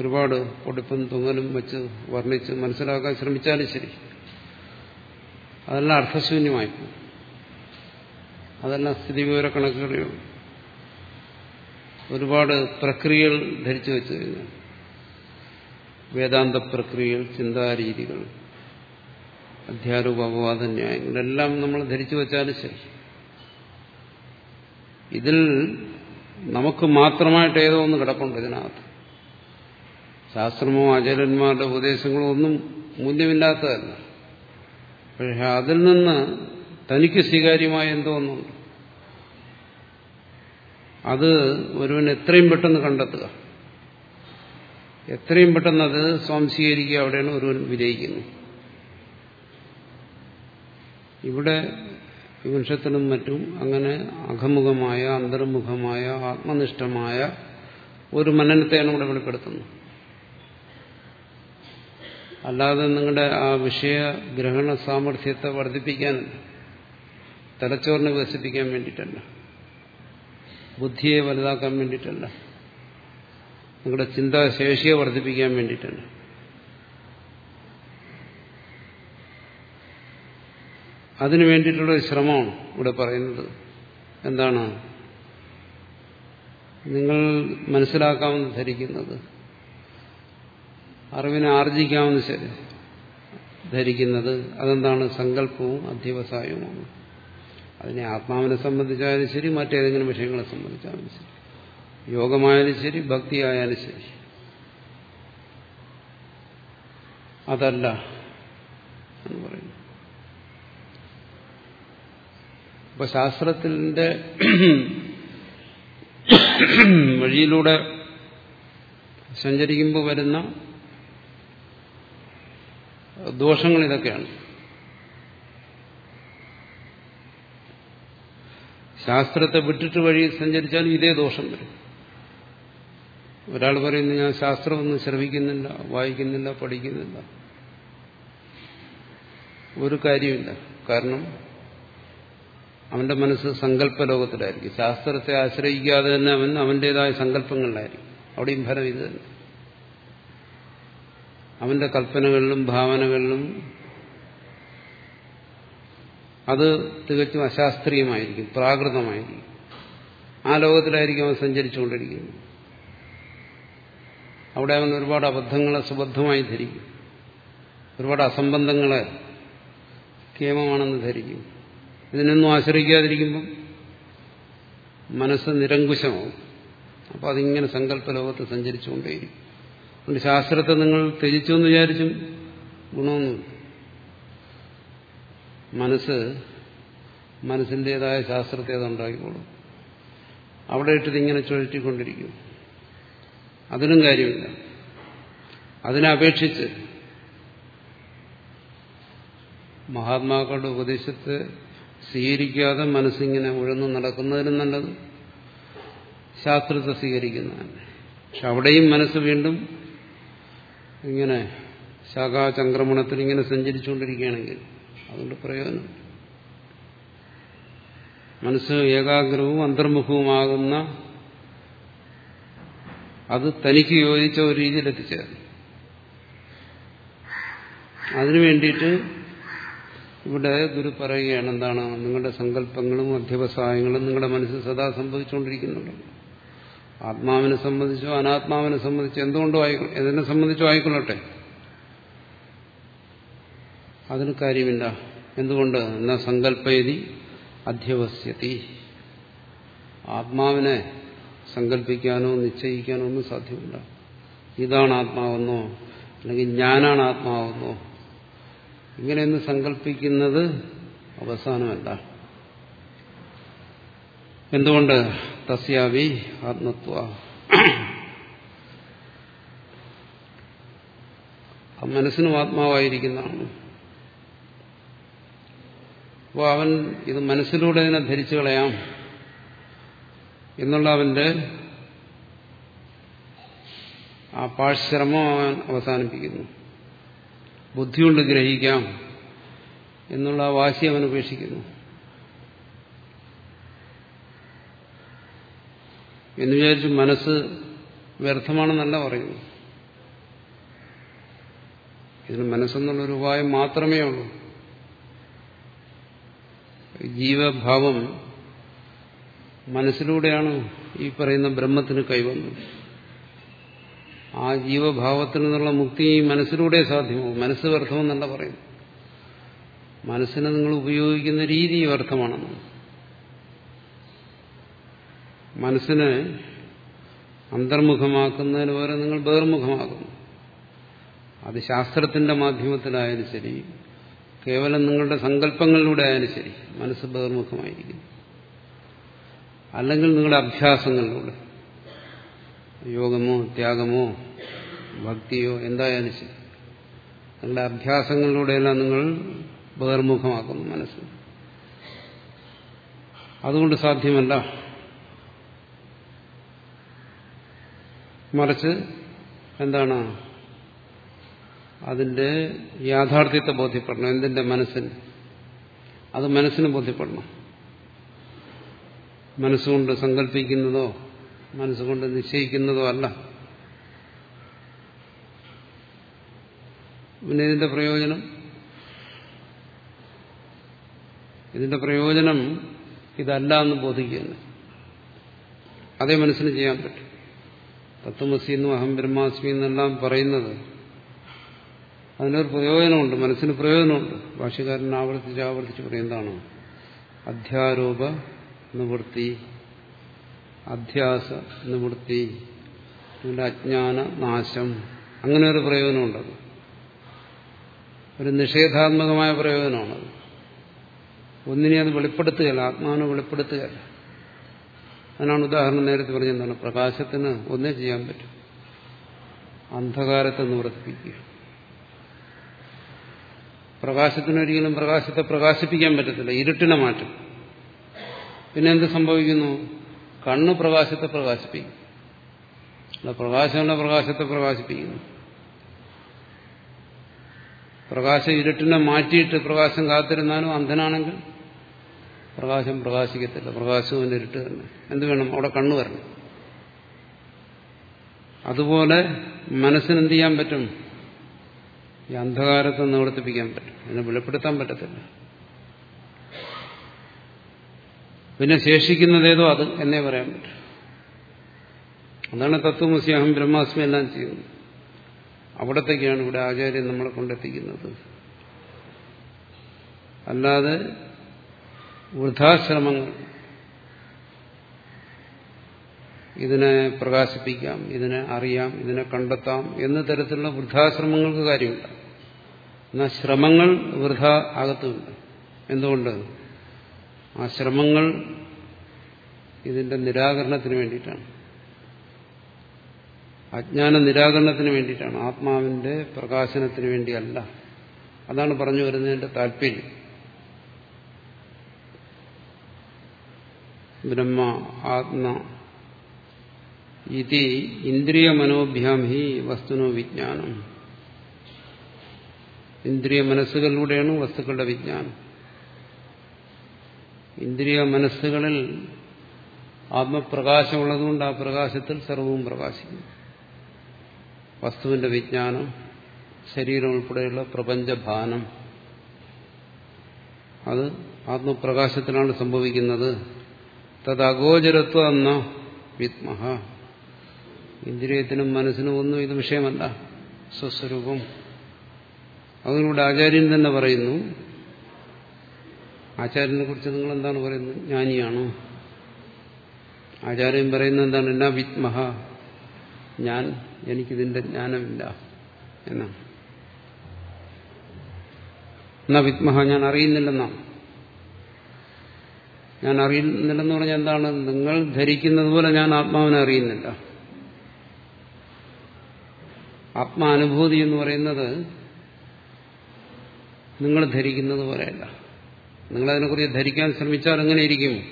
Speaker 1: ഒരുപാട് പൊടിപ്പും തുങ്ങലും വെച്ച് വർണിച്ച് മനസ്സിലാക്കാൻ ശ്രമിച്ചാലും ശരി. അതെല്ലാം അർത്ഥശൂന്യമായി അതെല്ലാം സ്ഥിതിവിവര കണക്കുകളേ ഒരുപാട് പ്രക്രിയകൾ ധരിച്ചു വെച്ചു കഴിഞ്ഞാൽ വേദാന്ത പ്രക്രിയകൾ ചിന്താരീതികൾ അധ്യാരൂപ അപവാദ ന്യായങ്ങളെല്ലാം നമ്മൾ ധരിച്ചു വെച്ചാലും ശരി. ഇതിൽ നമുക്ക് മാത്രമായിട്ട് ഏതോ ഒന്ന് കിടപ്പുണ്ട് ഇതിനകത്ത്. ശാസ്ത്രമോ ആചാര്യന്മാരുടെ ഉപദേശങ്ങളോ ഒന്നും മൂല്യമില്ലാത്തതല്ല. പക്ഷെ അതിൽ നിന്ന് തനിക്ക് സ്വീകാര്യമായ എന്തോ അത് ഒരുവൻ എത്രയും പെട്ടെന്ന് കണ്ടെത്തുക. എത്രയും പെട്ടെന്ന് അത് സ്വാംശീകരിക്കുക അവിടെയാണ് ഒരുവൻ വിജയിക്കുന്നത്. ഇവിടെ വിവംശത്തിനും മറ്റും അങ്ങനെ അഖമുഖമായ അന്തർമുഖമായ ആത്മനിഷ്ഠമായ ഒരു മനനത്തെയാണ് ഇവിടെ വെളിപ്പെടുത്തുന്നത്. അല്ലാതെ നിങ്ങളുടെ ആ വിഷയഗ്രഹണ സാമർഥ്യത്തെ വർദ്ധിപ്പിക്കാൻ തലച്ചോറിനെ വികസിപ്പിക്കാൻ വേണ്ടിയിട്ടല്ല. ബുദ്ധിയെ വലുതാക്കാൻ വേണ്ടിയിട്ടല്ല. നിങ്ങളുടെ ചിന്താശേഷിയെ വർദ്ധിപ്പിക്കാൻ വേണ്ടിയിട്ടല്ല. അതിനു വേണ്ടിയിട്ടുള്ള ശ്രമമാണ് ഇവിടെ പറയുന്നത് എന്താണ്? നിങ്ങൾ മനസ്സിലാക്കാമെന്ന് ധരിക്കുന്നത് അറിവിനെ ആർജിക്കാമെന്ന് ശരി. ധരിക്കുന്നത് അതെന്താണ്? സങ്കല്പവും അധ്യവസായവുമാണ് അതിനെ ആത്മാവിനെ സംബന്ധിച്ചായാലും ശരി മറ്റേതെങ്കിലും വിഷയങ്ങളെ സംബന്ധിച്ചായാലും ശരി. യോഗമായാലും ശരി ഭക്തിയായാലും ശരി. അതല്ല എന്ന് പറയുന്നു. അപ്പൊ ശാസ്ത്രത്തിന്റെ വഴിയിലൂടെ സഞ്ചരിക്കുമ്പോൾ വരുന്ന ദോഷങ്ങൾ ഇതൊക്കെയാണ്. ശാസ്ത്രത്തെ വിട്ടിട്ട് വഴി സഞ്ചരിച്ചാലും ഇതേ ദോഷം വരും. ഒരാൾ പറയുന്നു ഞാൻ ശാസ്ത്രമൊന്നും ശ്രവിക്കുന്നില്ല വായിക്കുന്നില്ല പഠിക്കുന്നില്ല. ഒരു കാര്യമില്ല കാരണം അവന്റെ മനസ്സ് സങ്കല്പ ലോകത്തിലായിരിക്കും ശാസ്ത്രത്തെ ആശ്രയിക്കാതെ തന്നെ അവൻ അവന്റേതായ സങ്കല്പങ്ങളിലായിരിക്കും. അവിടെയും ഫലം ഇത് തന്നെ. അവന്റെ കൽപ്പനകളിലും ഭാവനകളിലും അത് തികച്ചും അശാസ്ത്രീയമായിരിക്കും പ്രാകൃതമായിരിക്കും. ആ ലോകത്തിലായിരിക്കും അവൻ സഞ്ചരിച്ചുകൊണ്ടിരിക്കുന്നത്. അവിടെ അവൻ ഒരുപാട് അബദ്ധങ്ങളെ സുബദ്ധമായി ധരിക്കും. ഒരുപാട് അസംബന്ധങ്ങളെ കേമമാണെന്ന് ധരിക്കും. ഇതിനൊന്നും ആശ്രയിക്കാതിരിക്കുമ്പം മനസ്സ് നിരങ്കുശമാവും. അപ്പോൾ അതിങ്ങനെ സങ്കല്പ ലോകത്ത് സഞ്ചരിച്ചുകൊണ്ടേയിരിക്കും. അതുകൊണ്ട് ശാസ്ത്രത്തെ നിങ്ങൾ ത്യജിച്ചു എന്ന് വിചാരിച്ചും. ഗുണമൊന്നുമില്ല മനസ്സ് മനസ്സിന്റെതായ ശാസ്ത്രത്തെ അത് ഉണ്ടാക്കിക്കോളും. അവിടെ ഇട്ടിതിങ്ങനെ ചുഴറ്റിക്കൊണ്ടിരിക്കും. അതിനും കാര്യമില്ല. അതിനെ അപേക്ഷിച്ച് മഹാത്മാക്കളുടെ ഉപദേശത്തെ സ്വീകരിക്കാതെ മനസ്സിങ്ങനെ ഉഴന്നു നടക്കുന്നതിനും നല്ലത്. ശാസ്ത്രത്തെ സ്വീകരിക്കുന്നതാണ്. പക്ഷെ അവിടെയും മനസ്സ് വീണ്ടും ഇങ്ങനെ ശാഖാചംക്രമണത്തിൽ ഇങ്ങനെ സഞ്ചരിച്ചുകൊണ്ടിരിക്കുകയാണെങ്കിൽ അതുകൊണ്ട് പ്രയോജനം. മനസ്സ് ഏകാഗ്രവും അന്തർമുഖവുമാകുന്ന അത് തനിക്ക് യോജിച്ച ഒരു രീതിയിൽ എത്തിച്ചേർന്നു അതിനു വേണ്ടിയിട്ട് ഇവിടെ ഗുരു പറയുകയാണ് എന്താണ് നിങ്ങളുടെ സങ്കല്പങ്ങളും അധ്യവസായങ്ങളും നിങ്ങളുടെ മനസ്സിൽ സദാ സംഭവിച്ചുകൊണ്ടിരിക്കുന്നുണ്ട്. ആത്മാവിനെ സംബന്ധിച്ചോ അനാത്മാവിനെ സംബന്ധിച്ചോ എന്തുകൊണ്ടോ ആയിക്കോ എതിനെ സംബന്ധിച്ചോ ആയിക്കൊള്ളട്ടെ. അതിന് കാര്യമില്ല. എന്തുകൊണ്ട്? എന്നാ സങ്കല്പയതി അധ്യവസ്യതി. ആത്മാവിനെ സങ്കല്പിക്കാനോ നിശ്ചയിക്കാനോ ഒന്നും സാധ്യമല്ല. ഇതാണ് ആത്മാവെന്നോ അല്ലെങ്കിൽ ഞാനാണ് ആത്മാവെന്നോ. ഇങ്ങനെയൊന്ന് സങ്കല്പിക്കുന്നത് അവസാനമല്ല. എന്തുകൊണ്ട്? തസ്യാവി ആത്മത്വ ആ മനസ്സിനും ആത്മാവായിരിക്കുന്നതാണ്. അപ്പോൾ അവൻ ഇത് മനസ്സിലൂടെ തന്നെ ധരിച്ചു കളയാം എന്നുള്ള അവന്റെ ആ പാഴ്ശ്രമം അവൻ അവസാനിപ്പിക്കുന്നു. ബുദ്ധിയുണ്ട് ഗ്രഹിക്കാം എന്നുള്ള വാശി അവൻ ഉപേക്ഷിക്കുന്നു. എന്ന് വിചാരിച്ച് മനസ്സ് വ്യർത്ഥമാണെന്നല്ല പറയുന്നു ഇതിന് മനസ്സെന്നുള്ളൊരു ഉപായം മാത്രമേ ഉള്ളൂ. ജീവഭാവം മനസ്സിലൂടെയാണ് ഈ പറയുന്ന ബ്രഹ്മത്തിന് കൈവന്നത്. ആ ജീവഭാവത്തിൽ നിന്നുള്ള മുക്തി മനസ്സിലൂടെ സാധ്യമാവും മനസ്സ് വ്യർത്ഥമെന്നല്ല പറയുന്നു മനസ്സിനെ നിങ്ങൾ ഉപയോഗിക്കുന്ന രീതി വ്യർത്ഥമാണെന്ന് മനസ്സിനെ അന്തർമുഖമാക്കുന്നതിന് പകരം നിങ്ങൾ ബഹിർമുഖമാക്കുന്നു. അത് ശാസ്ത്രത്തിന്റെ മാധ്യമത്തിലായാലും ശരി കേവലം നിങ്ങളുടെ സങ്കല്പങ്ങളിലൂടെ ആയാലും ശരി മനസ്സ് ബഹിർമുഖമായിരിക്കും അല്ലെങ്കിൽ നിങ്ങളുടെ അഭ്യാസങ്ങളിലൂടെ യോഗമോ ത്യാഗമോ ഭക്തിയോ എന്തായാലും ശരി നിങ്ങളുടെ അഭ്യാസങ്ങളിലൂടെയെല്ലാം നിങ്ങൾ ബഹിർമുഖമാക്കുന്നു മനസ്സ് അതുകൊണ്ട് സാധ്യമല്ല. മറിച്ച് എന്താണ്? അതിന്റെ യാഥാർത്ഥ്യത്തെ ബോധ്യപ്പെടണം. എന്തിന്റെ മനസ്സിന് അത് മനസ്സിന് ബോധ്യപ്പെടണം. മനസ്സുകൊണ്ട് സങ്കല്പിക്കുന്നതോ മനസ്സുകൊണ്ട് നിശ്ചയിക്കുന്നതോ അല്ല. പിന്നെ ഇതിന്റെ പ്രയോജനം? ഇതിന്റെ പ്രയോജനം ഇതല്ല എന്ന് ബോധിക്കുന്നു. അതേ മനസ്സിന് ചെയ്യാൻ പറ്റും. തത്വമസി എന്നും അഹം ബ്രഹ്മാസ്മി എന്നെല്ലാം പറയുന്നത്. അതിനൊരു പ്രയോജനമുണ്ട് മനസ്സിന് പ്രയോജനമുണ്ട്. ഭാഷകാരൻ ആവർത്തിച്ച് ആവർത്തിച്ച് പറയുന്നതാണ് അധ്യാരോപ നിവൃത്തി അധ്യാസ നിവൃത്തി അജ്ഞാന നാശം. അങ്ങനെ ഒരു പ്രയോജനമുണ്ടത് ഒരു നിഷേധാത്മകമായ പ്രയോജനമാണത്. ഒന്നിനെ അത് വെളിപ്പെടുത്തുകയല്ല ആത്മാവിനെ വെളിപ്പെടുത്തുകയല്ല. അതിനാണ് ഉദാഹരണം നേരത്തെ പറഞ്ഞെന്താണ് പ്രകാശത്തിന് ഒന്നേ ചെയ്യാൻ പറ്റും. അന്ധകാരത്തെ നിവർത്തിപ്പിക്കുക. പ്രകാശത്തിനൊരിക്കലും പ്രകാശത്തെ പ്രകാശിപ്പിക്കാൻ പറ്റത്തില്ല. ഇരുട്ടിനെ മാറ്റും. പിന്നെ എന്ത് സംഭവിക്കുന്നു? കണ്ണ് പ്രകാശത്തെ പ്രകാശിപ്പിക്കും. അല്ല പ്രകാശമല്ല പ്രകാശത്തെ പ്രകാശിപ്പിക്കുന്നു പ്രകാശം ഇരുട്ടിനെ മാറ്റിയിട്ട് പ്രകാശം കാത്തിരുന്നാലും അന്ധനാണെങ്കിൽ പ്രകാശം പ്രകാശിക്കത്തില്ല. പ്രകാശവും ഇരുട്ട് തന്നെ. എന്ത് വേണം? അവിടെ കണ്ണു വരണം. അതുപോലെ മനസ്സിനെന്ത് ചെയ്യാൻ പറ്റും? ഈ അന്ധകാരത്തെ നിവർത്തിപ്പിക്കാൻ പറ്റും. അതിനെ വെളിപ്പെടുത്താൻ പറ്റത്തില്ല. പിന്നെ ശേഷിക്കുന്നതേതോ അത് എന്നേ പറയാൻ പറ്റും. അതാണ് തത്വമസി അഹം ബ്രഹ്മാസ്മി എല്ലാം ചെയ്യുന്നത്. അവിടത്തേക്കാണ് ഇവിടെ ആചാര്യൻ നമ്മളെ കൊണ്ടെത്തിക്കുന്നത്. അല്ലാതെ വൃദ്ധാശ്രമങ്ങൾ. ഇതിനെ പ്രകാശിപ്പിക്കാം ഇതിനെ അറിയാം ഇതിനെ കണ്ടെത്താം എന്ന തരത്തിലുള്ള വൃദ്ധാശ്രമങ്ങൾക്ക് കാര്യമില്ല. എന്നാൽ ശ്രമങ്ങൾ വൃദ്ധ ആകത്തുമില്ല. എന്തുകൊണ്ട്? ആ ശ്രമങ്ങൾ ഇതിന്റെ നിരാകരണത്തിന് വേണ്ടിയിട്ടാണ്. അജ്ഞാന നിരാകരണത്തിന് വേണ്ടിയിട്ടാണ്. ആത്മാവിന്റെ പ്രകാശനത്തിന് വേണ്ടിയല്ല. അതാണ് പറഞ്ഞു വരുന്നതിന്റെ താല്പര്യം. ബ്രഹ്മ ആത്മ ഇതി ഇന്ദ്രിയ മനോഭ്യാം ഹി വസ്തുനോ വിജ്ഞാനം ഇന്ദ്രിയ മനസ്സുകളിലൂടെയാണ് വസ്തുക്കളുടെ വിജ്ഞാനം. ഇന്ദ്രിയ മനസ്സുകളിൽ ആത്മപ്രകാശമുള്ളതുകൊണ്ട് ആ പ്രകാശത്തിൽ സർവവും പ്രകാശിക്കും വസ്തുവിന്റെ വിജ്ഞാനം ശരീരം ഉൾപ്പെടെയുള്ള പ്രപഞ്ചഭാനം. അത് ആത്മപ്രകാശത്തിലാണ് സംഭവിക്കുന്നത്. തത് അഗോചരത്വം എന്ന വിത്മഹ. ഇന്ദ്രിയത്തിനും മനസ്സിനും ഒന്നും ഇത് വിഷയമല്ല. സ്വസ്വരൂപം. അതിലൂടെ ആചാര്യൻ തന്നെ പറയുന്നു ആചാര്യനെ കുറിച്ച് നിങ്ങൾ എന്താണ് പറയുന്നത്? ജ്ഞാനിയാണോ? ആചാര്യൻ പറയുന്നത് എന്താണ്? എന്നാ വിത്മഹ. ഞാൻ എനിക്കിതിന്റെ ജ്ഞാനമില്ല. എന്നാണ്. എന്നാ വിത്മഹ? ഞാൻ അറിയുന്നില്ലെന്നാണ്. ഞാൻ അറിയുന്നില്ലെന്ന് പറഞ്ഞാൽ എന്താണ്? നിങ്ങൾ ധരിക്കുന്നത് പോലെ ഞാൻ ആത്മാവിനെ അറിയുന്നില്ല. ആത്മാനുഭൂതി എന്ന് പറയുന്നത് നിങ്ങൾ ധരിക്കുന്നത് പോലെയല്ല. നിങ്ങളതിനെക്കുറിച്ച് ധരിക്കാൻ ശ്രമിച്ചാൽ എങ്ങനെ ഇരിക്കും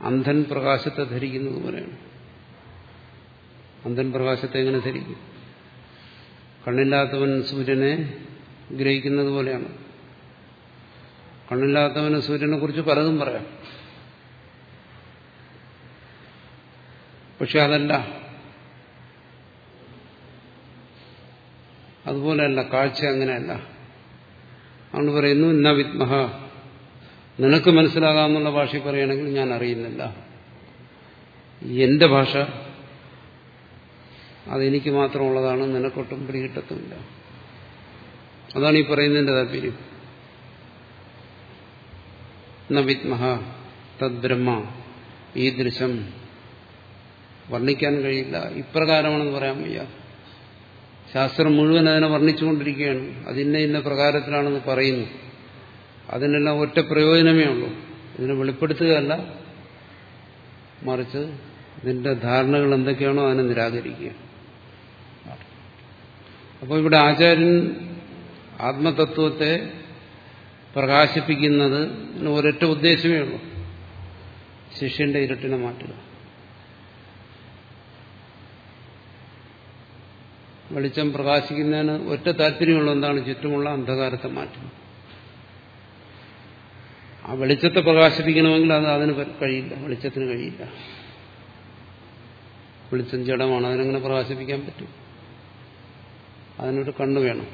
Speaker 1: അന്ധൻ പ്രകാശത്തെ ധരിക്കുന്നത് പോലെയാണ്. അന്ധൻ പ്രകാശത്തെ എങ്ങനെ ധരിക്കും? കണ്ണില്ലാത്തവൻ സൂര്യനെ ഗ്രഹിക്കുന്നത് പോലെയാണ്. കണ്ണില്ലാത്തവന് സൂര്യനെ കുറിച്ച് പലതും പറയാം. പക്ഷെ അതല്ല. അതുപോലെയല്ല കാഴ്ച അങ്ങനെയല്ല. അതുകൊണ്ട് പറയുന്നു ഇന്ന വിത്മഹ നിനക്ക് മനസ്സിലാകാമെന്നുള്ള ഭാഷയിൽ പറയുകയാണെങ്കിൽ ഞാൻ അറിയുന്നില്ല. എന്റെ ഭാഷ അതെനിക്ക് മാത്രമുള്ളതാണ് നിനക്കൊട്ടും പിടികിട്ടത്തുമില്ല. അതാണ് ഈ പറയുന്നതിന്റെ താല്പര്യം. വിത്മഹ തദ്ബ്രഹ്മ ഈ ദൃശ്യം വർണിക്കാൻ കഴിയില്ല. ഇപ്രകാരമാണെന്ന് പറയാൻ വയ്യ. ശാസ്ത്രം മുഴുവൻ അതിനെ വർണിച്ചുകൊണ്ടിരിക്കുകയാണ്. അതിന്ന ഇന്ന പ്രകാരത്തിലാണെന്ന് പറയുന്നു. അതിനെല്ലാം ഒറ്റ പ്രയോജനമേ ഉള്ളൂ. ഇതിനെ വെളിപ്പെടുത്തുകയല്ല. മറിച്ച് ഇതിന്റെ ധാരണകൾ എന്തൊക്കെയാണോ അതിനെ നിരാകരിക്കുക. അപ്പോൾ ഇവിടെ ആചാര്യൻ ആത്മതത്വത്തെ പ്രകാശിപ്പിക്കുന്നത് ഒരൊറ്റ ഉദ്ദേശമേ ഉള്ളൂ. ശിഷ്യന്റെ ഇരട്ടിനെ മാറ്റുക. വെളിച്ചം പ്രകാശിക്കുന്നതിന് ഒറ്റ താല്പര്യമുള്ള എന്താണ്? ചുറ്റുമുള്ള അന്ധകാരത്തെ മാറ്റുന്നത്. ആ വെളിച്ചത്തെ പ്രകാശിപ്പിക്കണമെങ്കിൽ അത് അതിന് കഴിയില്ല. വെളിച്ചത്തിന് കഴിയില്ല. വെളിച്ചം ജഡമാണ്. അതിനെങ്ങനെ പ്രകാശിപ്പിക്കാൻ പറ്റും? അതിനൊരു കണ്ണു വേണം.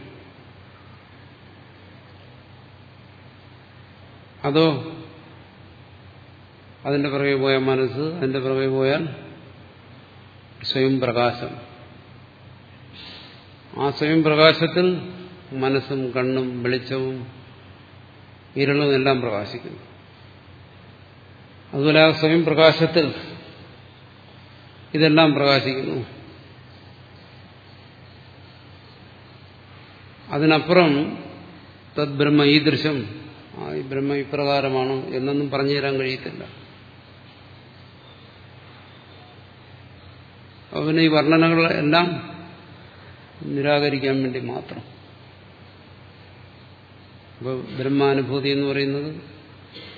Speaker 1: അതോ അതിന്റെ പുറകെ പോയ മനസ്സ് അതിന്റെ പുറകെ പോയാൽ സ്വയം പ്രകാശം. ആ സ്വയം പ്രകാശത്തിൽ മനസ്സും കണ്ണും വെളിച്ചവും ഇരുളും എല്ലാം പ്രകാശിക്കുന്നു. അതുപോലെ ആ സ്വയം പ്രകാശത്തിൽ ഇതെല്ലാം പ്രകാശിക്കുന്നു. അതിനപ്പുറം തദ് ബ്രഹ്മ ഈ ദൃശ്യം ആ ഈ ബ്രഹ്മ ഇപ്രകാരമാണ് എന്നൊന്നും പറഞ്ഞു തരാൻ കഴിയത്തില്ല. അവന് ഈ വർണനകളെല്ലാം നിരാകരിക്കാൻ വേണ്ടി മാത്രം. അപ്പോൾ ബ്രഹ്മാനുഭൂതി എന്ന് പറയുന്നത്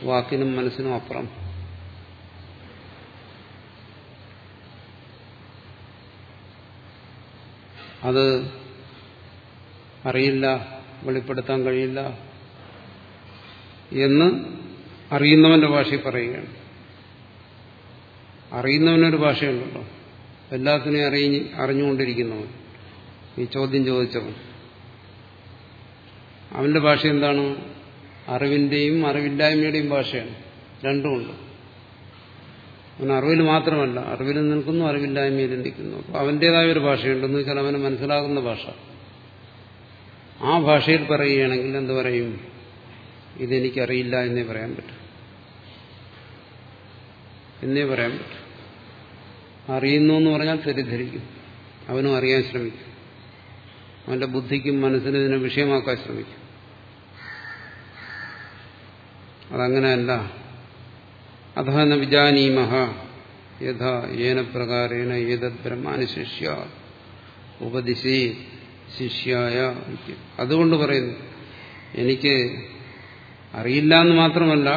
Speaker 1: വാക്കിനും മനസ്സിനും അപ്പുറം. അത് അറിയില്ല വെളിപ്പെടുത്താൻ കഴിയില്ല എന്ന് അറിയുന്നവന്റെ ഭാഷയിൽ പറയുകയാണ്. അറിയുന്നവനൊരു ഭാഷയുണ്ടല്ലോ. എല്ലാത്തിനെയും അറിഞ്ഞ് അറിഞ്ഞുകൊണ്ടിരിക്കുന്നവൻ. ഈ ചോദ്യം ചോദിച്ചവൻ അവന്റെ ഭാഷ എന്താണ്? അറിവിന്റെയും അറിവില്ലായ്മയുടെയും ഭാഷയാണ്. രണ്ടുമുണ്ട് അവൻ അറിവിൽ മാത്രമല്ല അറിവിൽ നിൽക്കുന്നു അറിവില്ലായ്മയിൽ നിൽക്കുന്നു. അപ്പോൾ അവന്റേതായ ഒരു ഭാഷയുണ്ടെന്ന് വെച്ചാൽ അവന് മനസ്സിലാകുന്ന ഭാഷ. ആ ഭാഷയിൽ പറയുകയാണെങ്കിൽ എന്ത് പറയും? ഇതെനിക്കറിയില്ല എന്നേ പറയാൻ പറ്റും. എന്നേ പറയാൻ പറ്റും. അറിയുന്നു എന്ന് പറഞ്ഞാൽ തെറ്റിദ്ധരിക്കും. അവനും അറിയാൻ ശ്രമിക്കും. അവന്റെ ബുദ്ധിക്കും മനസ്സിനും ഇതിനെ വിഷയമാക്കാൻ ശ്രമിക്കും. അതങ്ങനെയല്ല അധന വിജാനീമഹ. യഥ ഏന പ്രകാരേണ ഏതത് ബ്രഹ്മാനുശിഷ്യ ഉപദിശി ശിഷ്യായ അതുകൊണ്ട് പറയുന്നു എനിക്ക് അറിയില്ല എന്ന് മാത്രമല്ല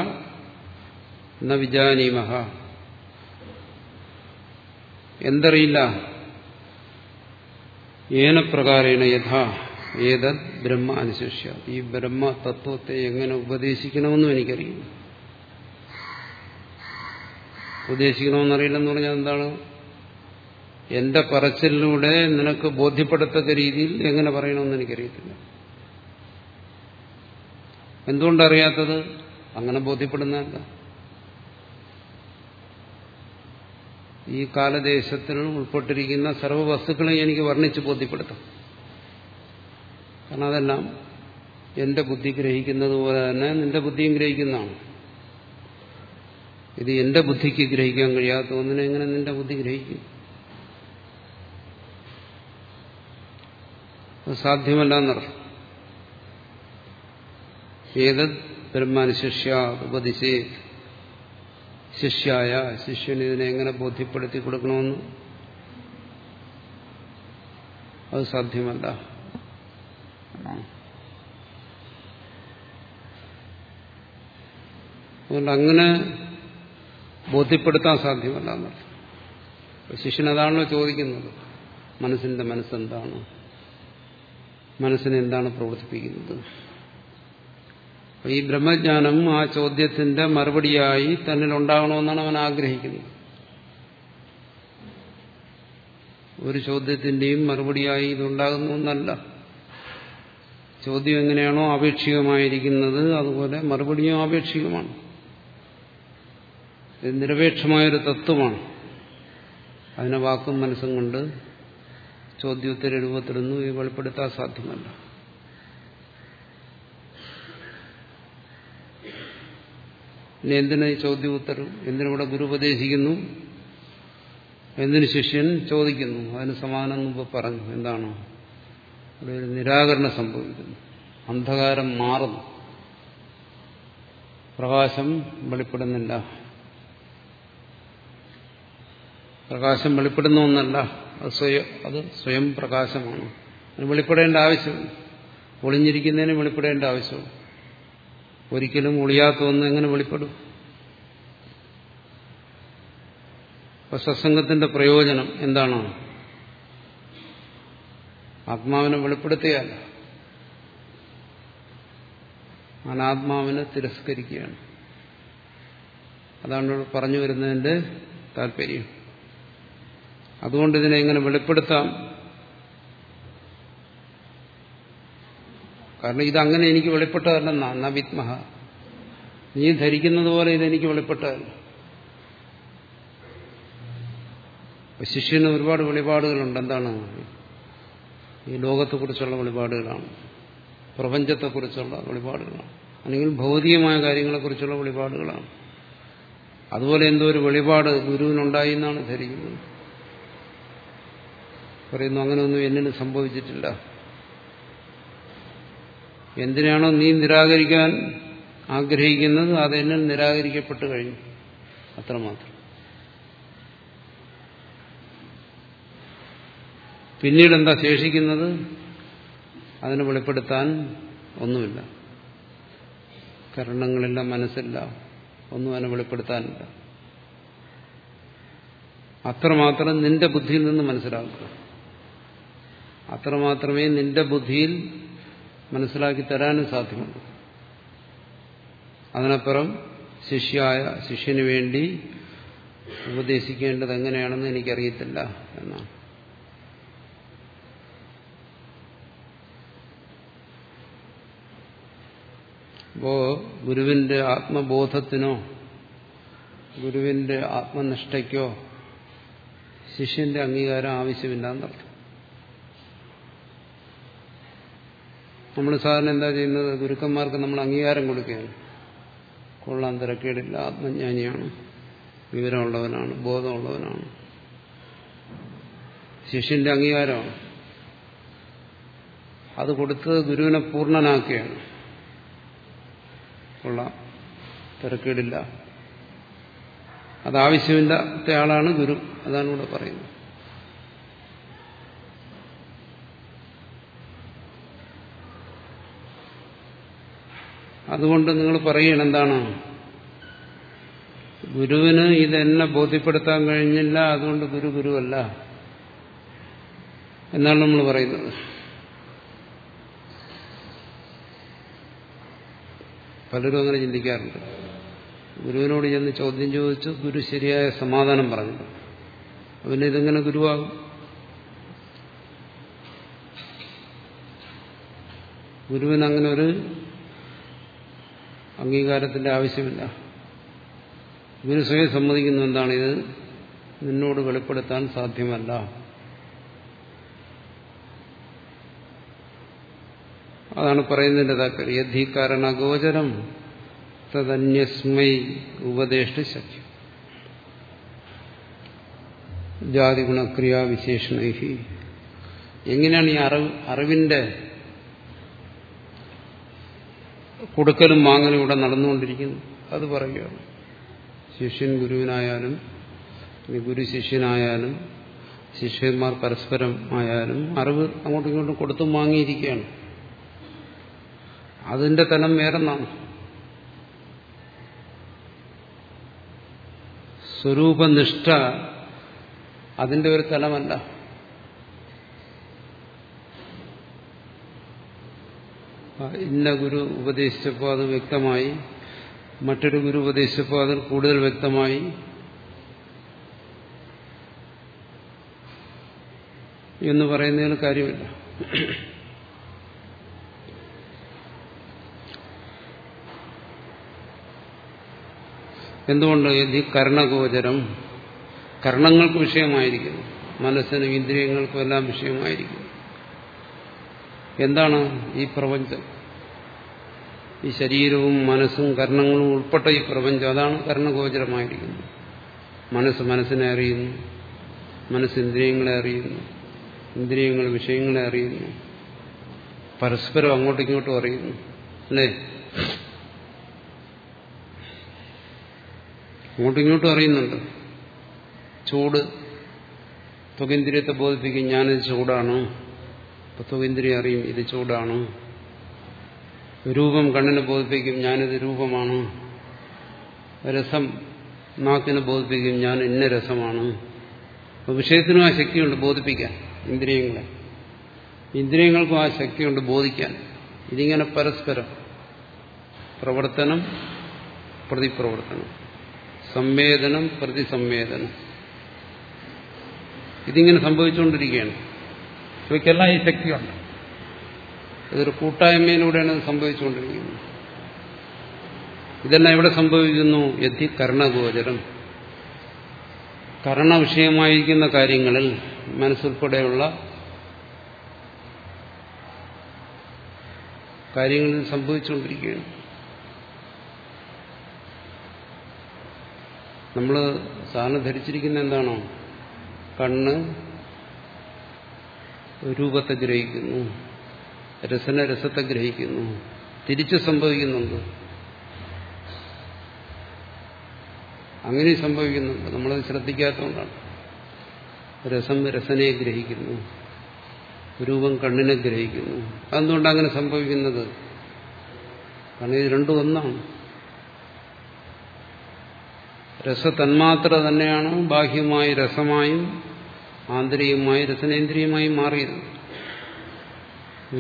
Speaker 1: ന വിജാനീമഹ. എന്തറിയില്ല? ഏനപ്രകാരേണ യഥാ ഏതത് ബ്രഹ്മ അനുശിഷ്യ ഈ ബ്രഹ്മ തത്വത്തെ എങ്ങനെ ഉപദേശിക്കണമെന്നും എനിക്കറിയില്ല. ഉപദേശിക്കണമെന്നറിയില്ലെന്ന് പറഞ്ഞാൽ എന്താണ്? എന്റെ പറച്ചിലൂടെ നിനക്ക് ബോധ്യപ്പെടത്തക്ക രീതിയിൽ എങ്ങനെ പറയണമെന്ന് എനിക്കറിയത്തില്ല. എന്തുകൊണ്ടറിയാത്തത്? അങ്ങനെ ബോധ്യപ്പെടുന്നതല്ല. ഈ കാലദേശത്തിൽ ഉൾപ്പെട്ടിരിക്കുന്ന സർവവസ്തുക്കളെ എനിക്ക് വർണിച്ച് ബോധ്യപ്പെടുത്താം. കാരണം അതെല്ലാം എന്റെ ബുദ്ധി ഗ്രഹിക്കുന്നത് പോലെ തന്നെ നിന്റെ ബുദ്ധിയും ഗ്രഹിക്കുന്നതാണ്. ഇത് എന്റെ ബുദ്ധിക്ക് ഗ്രഹിക്കാൻ കഴിയാത്ത ഒന്നിനെ എങ്ങനെ നിന്റെ ബുദ്ധി ഗ്രഹിക്കും? സാധ്യമല്ല എന്നർത്ഥം ഏതത് ബ്രഹ്മാനുശിഷ്യ ഉപദിശേ ശിഷ്യായ ശിഷ്യന് ഇതിനെ എങ്ങനെ ബോധ്യപ്പെടുത്തി കൊടുക്കണമെന്ന് അത് സാധ്യമല്ല. അതുകൊണ്ട് അങ്ങനെ ബോധ്യപ്പെടുത്താൻ സാധ്യമല്ല എന്നർത്ഥം. ശിഷ്യൻ അതാണല്ലോ ചോദിക്കുന്നത്. മനസ്സിന്റെ മനസ്സെന്താണ്? മനസ്സിനെ എന്താണ് പ്രവർത്തിപ്പിക്കുന്നത്? ഈ ബ്രഹ്മജ്ഞാനം ആ ചോദ്യത്തിന്റെ മറുപടിയായി തന്നിൽ ഉണ്ടാകണമെന്നാണ് അവൻ ആഗ്രഹിക്കുന്നത്. ഒരു ചോദ്യത്തിന്റെയും മറുപടിയായി ഇതുണ്ടാകുന്നു എന്നല്ല. ചോദ്യം എങ്ങനെയാണോ ആപേക്ഷികമായിരിക്കുന്നത് അതുപോലെ മറുപടിയും ആപേക്ഷികമാണ്. ഇത് നിരപേക്ഷമായൊരു തത്വമാണ്. അതിനെ വാക്കും മനസ്സും കൊണ്ട് ചോദ്യോത്തര രൂപത്തിലൊന്നും ഈ വെളിപ്പെടുത്താൻ സാധ്യമല്ല. ഇനി എന്തിനാ ഈ ചോദ്യോത്തരം എന്തിനിവിടെ ഗുരു ഉപദേശിക്കുന്നു? എന്തിനു ശിഷ്യൻ ചോദിക്കുന്നു? അതിന് സമാനം മുമ്പ് പറഞ്ഞു. എന്താണോ? ഇവിടെ ഒരു നിരാകരണം സംഭവിക്കുന്നു. അന്ധകാരം മാറുന്നു. പ്രകാശം വെളിപ്പെടുന്നില്ല. പ്രകാശം വെളിപ്പെടുന്ന ഒന്നല്ല അത് സ്വയം അത് സ്വയം പ്രകാശമാണ്. വെളിപ്പെടേണ്ട ആവശ്യമില്ല. ഒളിഞ്ഞിരിക്കുന്നതിന് വെളിപ്പെടേണ്ട ആവശ്യമില്ല. ഒരിക്കലും ഒളിയാത്ത ഒന്ന് എങ്ങനെ വെളിപ്പെടും? അപ്പൊ സത്സംഗത്തിന്റെ പ്രയോജനം എന്താണോ? ആത്മാവിനെ വെളിപ്പെടുത്തുകയല്ല അനാത്മാവിനെ തിരസ്കരിക്കുകയാണ്. അതാണ് പറഞ്ഞു വരുന്നതിന്റെ താല്പര്യം. അതുകൊണ്ട് ഇതിനെ എങ്ങനെ വെളിപ്പെടുത്താം? കാരണം ഇതങ്ങനെ എനിക്ക് വെളിപ്പെട്ടതല്ലെന്നാ നവിത്മഹ നീ ധരിക്കുന്നത് പോലെ ഇതെനിക്ക് വെളിപ്പെട്ടതല്ല. ശിഷ്യന് ഒരുപാട് വെളിപാടുകളുണ്ട്. എന്താണ്? ഈ ലോകത്തെക്കുറിച്ചുള്ള വെളിപാടുകളാണ്. പ്രപഞ്ചത്തെക്കുറിച്ചുള്ള വെളിപാടുകളാണ്. അല്ലെങ്കിൽ ഭൗതികമായ കാര്യങ്ങളെക്കുറിച്ചുള്ള വെളിപാടുകളാണ്. അതുപോലെ എന്തോ ഒരു വെളിപാട് ഗുരുവിനുണ്ടായി എന്നാണ് ധരിക്കുന്നത്. പറയുന്നു അങ്ങനെയൊന്നും എന്നിന് സംഭവിച്ചിട്ടില്ല. എന്തിനാണോ നീ നിരാകരിക്കാൻ ആഗ്രഹിക്കുന്നത്? അതെന്നെ നിരാകരിക്കപ്പെട്ടു കഴിഞ്ഞു. അത്രമാത്രം. പിന്നീട് എന്താ ശേഷിക്കുന്നത്? അതിനെ വെളിപ്പെടുത്താൻ ഒന്നുമില്ല. കരണങ്ങളില്ല മനസ്സില്ല. ഒന്നും അതിനെ വെളിപ്പെടുത്താനില്ല. അത്രമാത്രം നിന്റെ ബുദ്ധിയിൽ നിന്ന് മനസ്സിലാക്കുക. അത്രമാത്രമേ നിന്റെ ബുദ്ധിയിൽ മനസ്സിലാക്കി തരാനും സാധ്യമുണ്ട് അതിനപ്പുറം ശിഷ്യായ ശിഷ്യന് വേണ്ടി ഉപദേശിക്കേണ്ടത് എങ്ങനെയാണെന്ന് എനിക്കറിയത്തില്ല എന്നാണ്. അപ്പോ ഗുരുവിന്റെ ആത്മബോധത്തിനോ ഗുരുവിന്റെ ആത്മനിഷ്ഠയ്ക്കോ ശിഷ്യന്റെ അംഗീകാരം ആവശ്യമില്ല എന്നർത്ഥം നമ്മൾ സാധാരണ എന്താ ചെയ്യുന്നത്? ഗുരുക്കന്മാർക്ക് നമ്മൾ അംഗീകാരം കൊടുക്കുകയാണ്. കൊള്ളാൻ തിരക്കേടില്ല. ആത്മജ്ഞാനിയാണ്. വിവരമുള്ളവനാണ്. ബോധമുള്ളവനാണ്. ശിഷ്യന്റെ അംഗീകാരമാണ്. അത് കൊടുത്ത് ഗുരുവിനെ പൂർണനാക്കുകയാണ്. കൊള്ളാം. തിരക്കേടില്ല. അതാവശ്യമില്ലാത്ത ആളാണ് ഗുരു. അതാണ് ഇവിടെ പറയുന്നത്. അതുകൊണ്ട് നിങ്ങൾ പറയണം എന്താണ്? ഗുരുവിന് ഇതെന്നെ ബോധ്യപ്പെടുത്താൻ കഴിഞ്ഞില്ല അതുകൊണ്ട് ഗുരു ഗുരുവല്ല എന്നാണ് നമ്മൾ പറയുന്നത്. പലരും അങ്ങനെ ചിന്തിക്കാറുണ്ട്. ഗുരുവിനോട് ചെന്ന് ചോദ്യം ചോദിച്ചു ഗുരു ശരിയായ സമാധാനം പറഞ്ഞു. അവന് ഇതെങ്ങനെ ഗുരുവാകും? ഗുരുവിന് അങ്ങനെ ഒരു അംഗീകാരത്തിന്റെ ആവശ്യമില്ല. ഇവന് സ്വയം സമ്മതിക്കുന്ന എന്താണ് ഇത്? നിന്നോട് വെളിപ്പെടുത്താൻ സാധ്യമല്ല. അതാണ് പറയുന്നതിന്റെ താല്പര്യം. യദ്ധി കാരണഗോചരം തദന്യസ്മൈ ഉപദേഷ്ട ശക്യം ജാതി ഗുണക്രിയാവിശേഷണൈഹി എങ്ങനെയാണ് ഈ അറിവ് അറിവിന്റെ കൊടുക്കലും വാങ്ങലും ഇവിടെ നടന്നുകൊണ്ടിരിക്കുന്നു. അത് പറയുകയാണ്. ശിഷ്യൻ ഗുരുവിനായാലും ഗുരു ശിഷ്യനായാലും ശിഷ്യന്മാർ പരസ്പരം ആയാലും അറിവ് അങ്ങോട്ടും ഇങ്ങോട്ടും കൊടുത്തും വാങ്ങിയിരിക്കുകയാണ്. അതിന്റെ തലം വേറെന്നാണ് സ്വരൂപനിഷ്ഠ അതിന്റെ ഒരു തലമല്ല. ഇന്ന ഗുരു ഉപദേശിച്ചപ്പോൾ അത് വ്യക്തമായി. മറ്റൊരു ഗുരു ഉപദേശിച്ചപ്പോൾ അതിൽ കൂടുതൽ വ്യക്തമായി. എന്ന് പറയുന്നതിന് കാര്യമില്ല. എന്തുകൊണ്ട്? ഈ കർണഗോചരം. കർണങ്ങൾക്ക് വിഷയമായിരിക്കുന്നു. മനസ്സിനും ഇന്ദ്രിയങ്ങൾക്കും എല്ലാം വിഷയമായിരിക്കുന്നു. എന്താണ് ഈ പ്രപഞ്ചം? ഈ ശരീരവും മനസ്സും കർണങ്ങളും ഉൾപ്പെട്ട ഈ പ്രപഞ്ചം അതാണ് കർണഗോചരമായിരിക്കുന്നത്. മനസ്സ് മനസ്സിനെ അറിയുന്നു. മനസ്സ് ഇന്ദ്രിയങ്ങളെ അറിയുന്നു. ഇന്ദ്രിയങ്ങൾ വിഷയങ്ങളെ അറിയുന്നു. പരസ്പരം അങ്ങോട്ടും ഇങ്ങോട്ടും അറിയുന്നു. അല്ലേ? അങ്ങോട്ടും ഇങ്ങോട്ടും അറിയുന്നുണ്ട്. ചൂട്. തുകേന്ദ്രിയത്തെ ബോധിപ്പിക്കും ഞാനിത് ചൂടാണ്. അപ്പൊ ത്വകേന്ദ്രിയം അറിയും ഇത് ചൂടാണ്. രൂപം കണ്ണിനെ ബോധിപ്പിക്കും ഞാനിത് രൂപമാണ്. രസം നാക്കിനെ ബോധിപ്പിക്കും ഞാൻ ഇന്ന രസമാണ്. അപ്പൊ വിഷയത്തിനും ആ ശക്തിയുണ്ട് ബോധിപ്പിക്കാൻ ഇന്ദ്രിയങ്ങളെ. ഇന്ദ്രിയങ്ങൾക്കും ആ ശക്തിയുണ്ട് ബോധിക്കാൻ. ഇതിങ്ങനെ പരസ്പരം പ്രവർത്തനം പ്രതിപ്രവർത്തനം. സംവേദനം പ്രതിസംവേദനം. ഇതിങ്ങനെ സംഭവിച്ചുകൊണ്ടിരിക്കുകയാണ്. ഇവയ്ക്കെല്ലാം ഈ ശക്തിയുണ്ട്. ഇതൊരു കൂട്ടായ്മയിലൂടെയാണ് ഇത് സംഭവിച്ചുകൊണ്ടിരിക്കുന്നത്. ഇതെല്ലാം എവിടെ സംഭവിക്കുന്നു? യഥി കർണഗോചരം. കർണവിഷയമായിരിക്കുന്ന കാര്യങ്ങളിൽ മനസ്സുൾപ്പെടെയുള്ള കാര്യങ്ങളിൽ സംഭവിച്ചുകൊണ്ടിരിക്കുകയാണ്. നമ്മൾ സാധാരണ ധരിച്ചിരിക്കുന്ന എന്താണോ? കണ്ണ് രൂപത്തെ ഗ്രഹിക്കുന്നു. രസന രസത്തെ ഗ്രഹിക്കുന്നു. തിരിച്ചു സംഭവിക്കുന്നുണ്ട്. അങ്ങനെ സംഭവിക്കുന്നുണ്ട്. നമ്മളത് ശ്രദ്ധിക്കാത്തതുകൊണ്ടാണ്. രസം രസനെ ഗ്രഹിക്കുന്നു. രൂപം കണ്ണിനെ ഗ്രഹിക്കുന്നു. അതെന്തുകൊണ്ടാണ് അങ്ങനെ സംഭവിക്കുന്നത്? കാരണം ഇത് രണ്ടും ഒന്നാണ്. രസതന്മാത്ര തന്നെയാണ് ബാഹ്യമായി രസമായും ആന്തരികമായി രസനേന്ദ്രിയമായി മാറിയത്.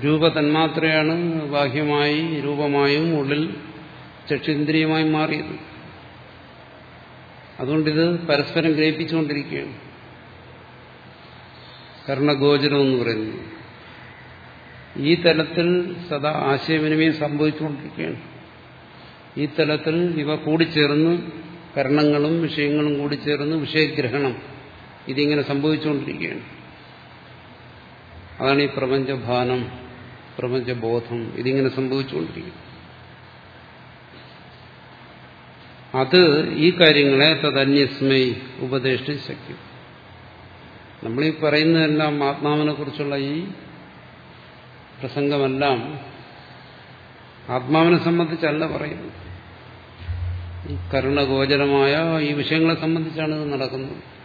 Speaker 1: രൂപ തന്മാത്രയാണ് ബാഹ്യമായി രൂപമായും ഉള്ളിൽ ചക്ഷേന്ദ്രിയമായി മാറിയത്. അതുകൊണ്ടിത് പരസ്പരം ഗ്രഹിപ്പിച്ചുകൊണ്ടിരിക്കുകയാണ്. കർണഗോചരം എന്ന് പറയുന്നത്. ഈ തലത്തിൽ സദാ ആശയവിനിമയം സംഭവിച്ചുകൊണ്ടിരിക്കുകയാണ്. ഈ തലത്തിൽ ഇവ കൂടിച്ചേർന്ന് കരണങ്ങളും വിഷയങ്ങളും കൂടിച്ചേർന്ന് വിഷയഗ്രഹണം ഇതിങ്ങനെ സംഭവിച്ചുകൊണ്ടിരിക്കുകയാണ്. അതാണ് ഈ പ്രപഞ്ചഭാനം പ്രപഞ്ചബോധം ഇതിങ്ങനെ സംഭവിച്ചുകൊണ്ടിരിക്കുന്നു അത് ഈ കാര്യങ്ങളെ തദന്യസ്മൈ ഉപദേഷ്ടി ശക്യം നമ്മളീ പറയുന്നതെല്ലാം ആത്മാവിനെ കുറിച്ചുള്ള ഈ പ്രസംഗമെല്ലാം ആത്മാവിനെ സംബന്ധിച്ചല്ല പറയുന്നത്. ഈ കരുണഗോചരമായ ഈ വിഷയങ്ങളെ സംബന്ധിച്ചാണ് ഇത് നടക്കുന്നത്.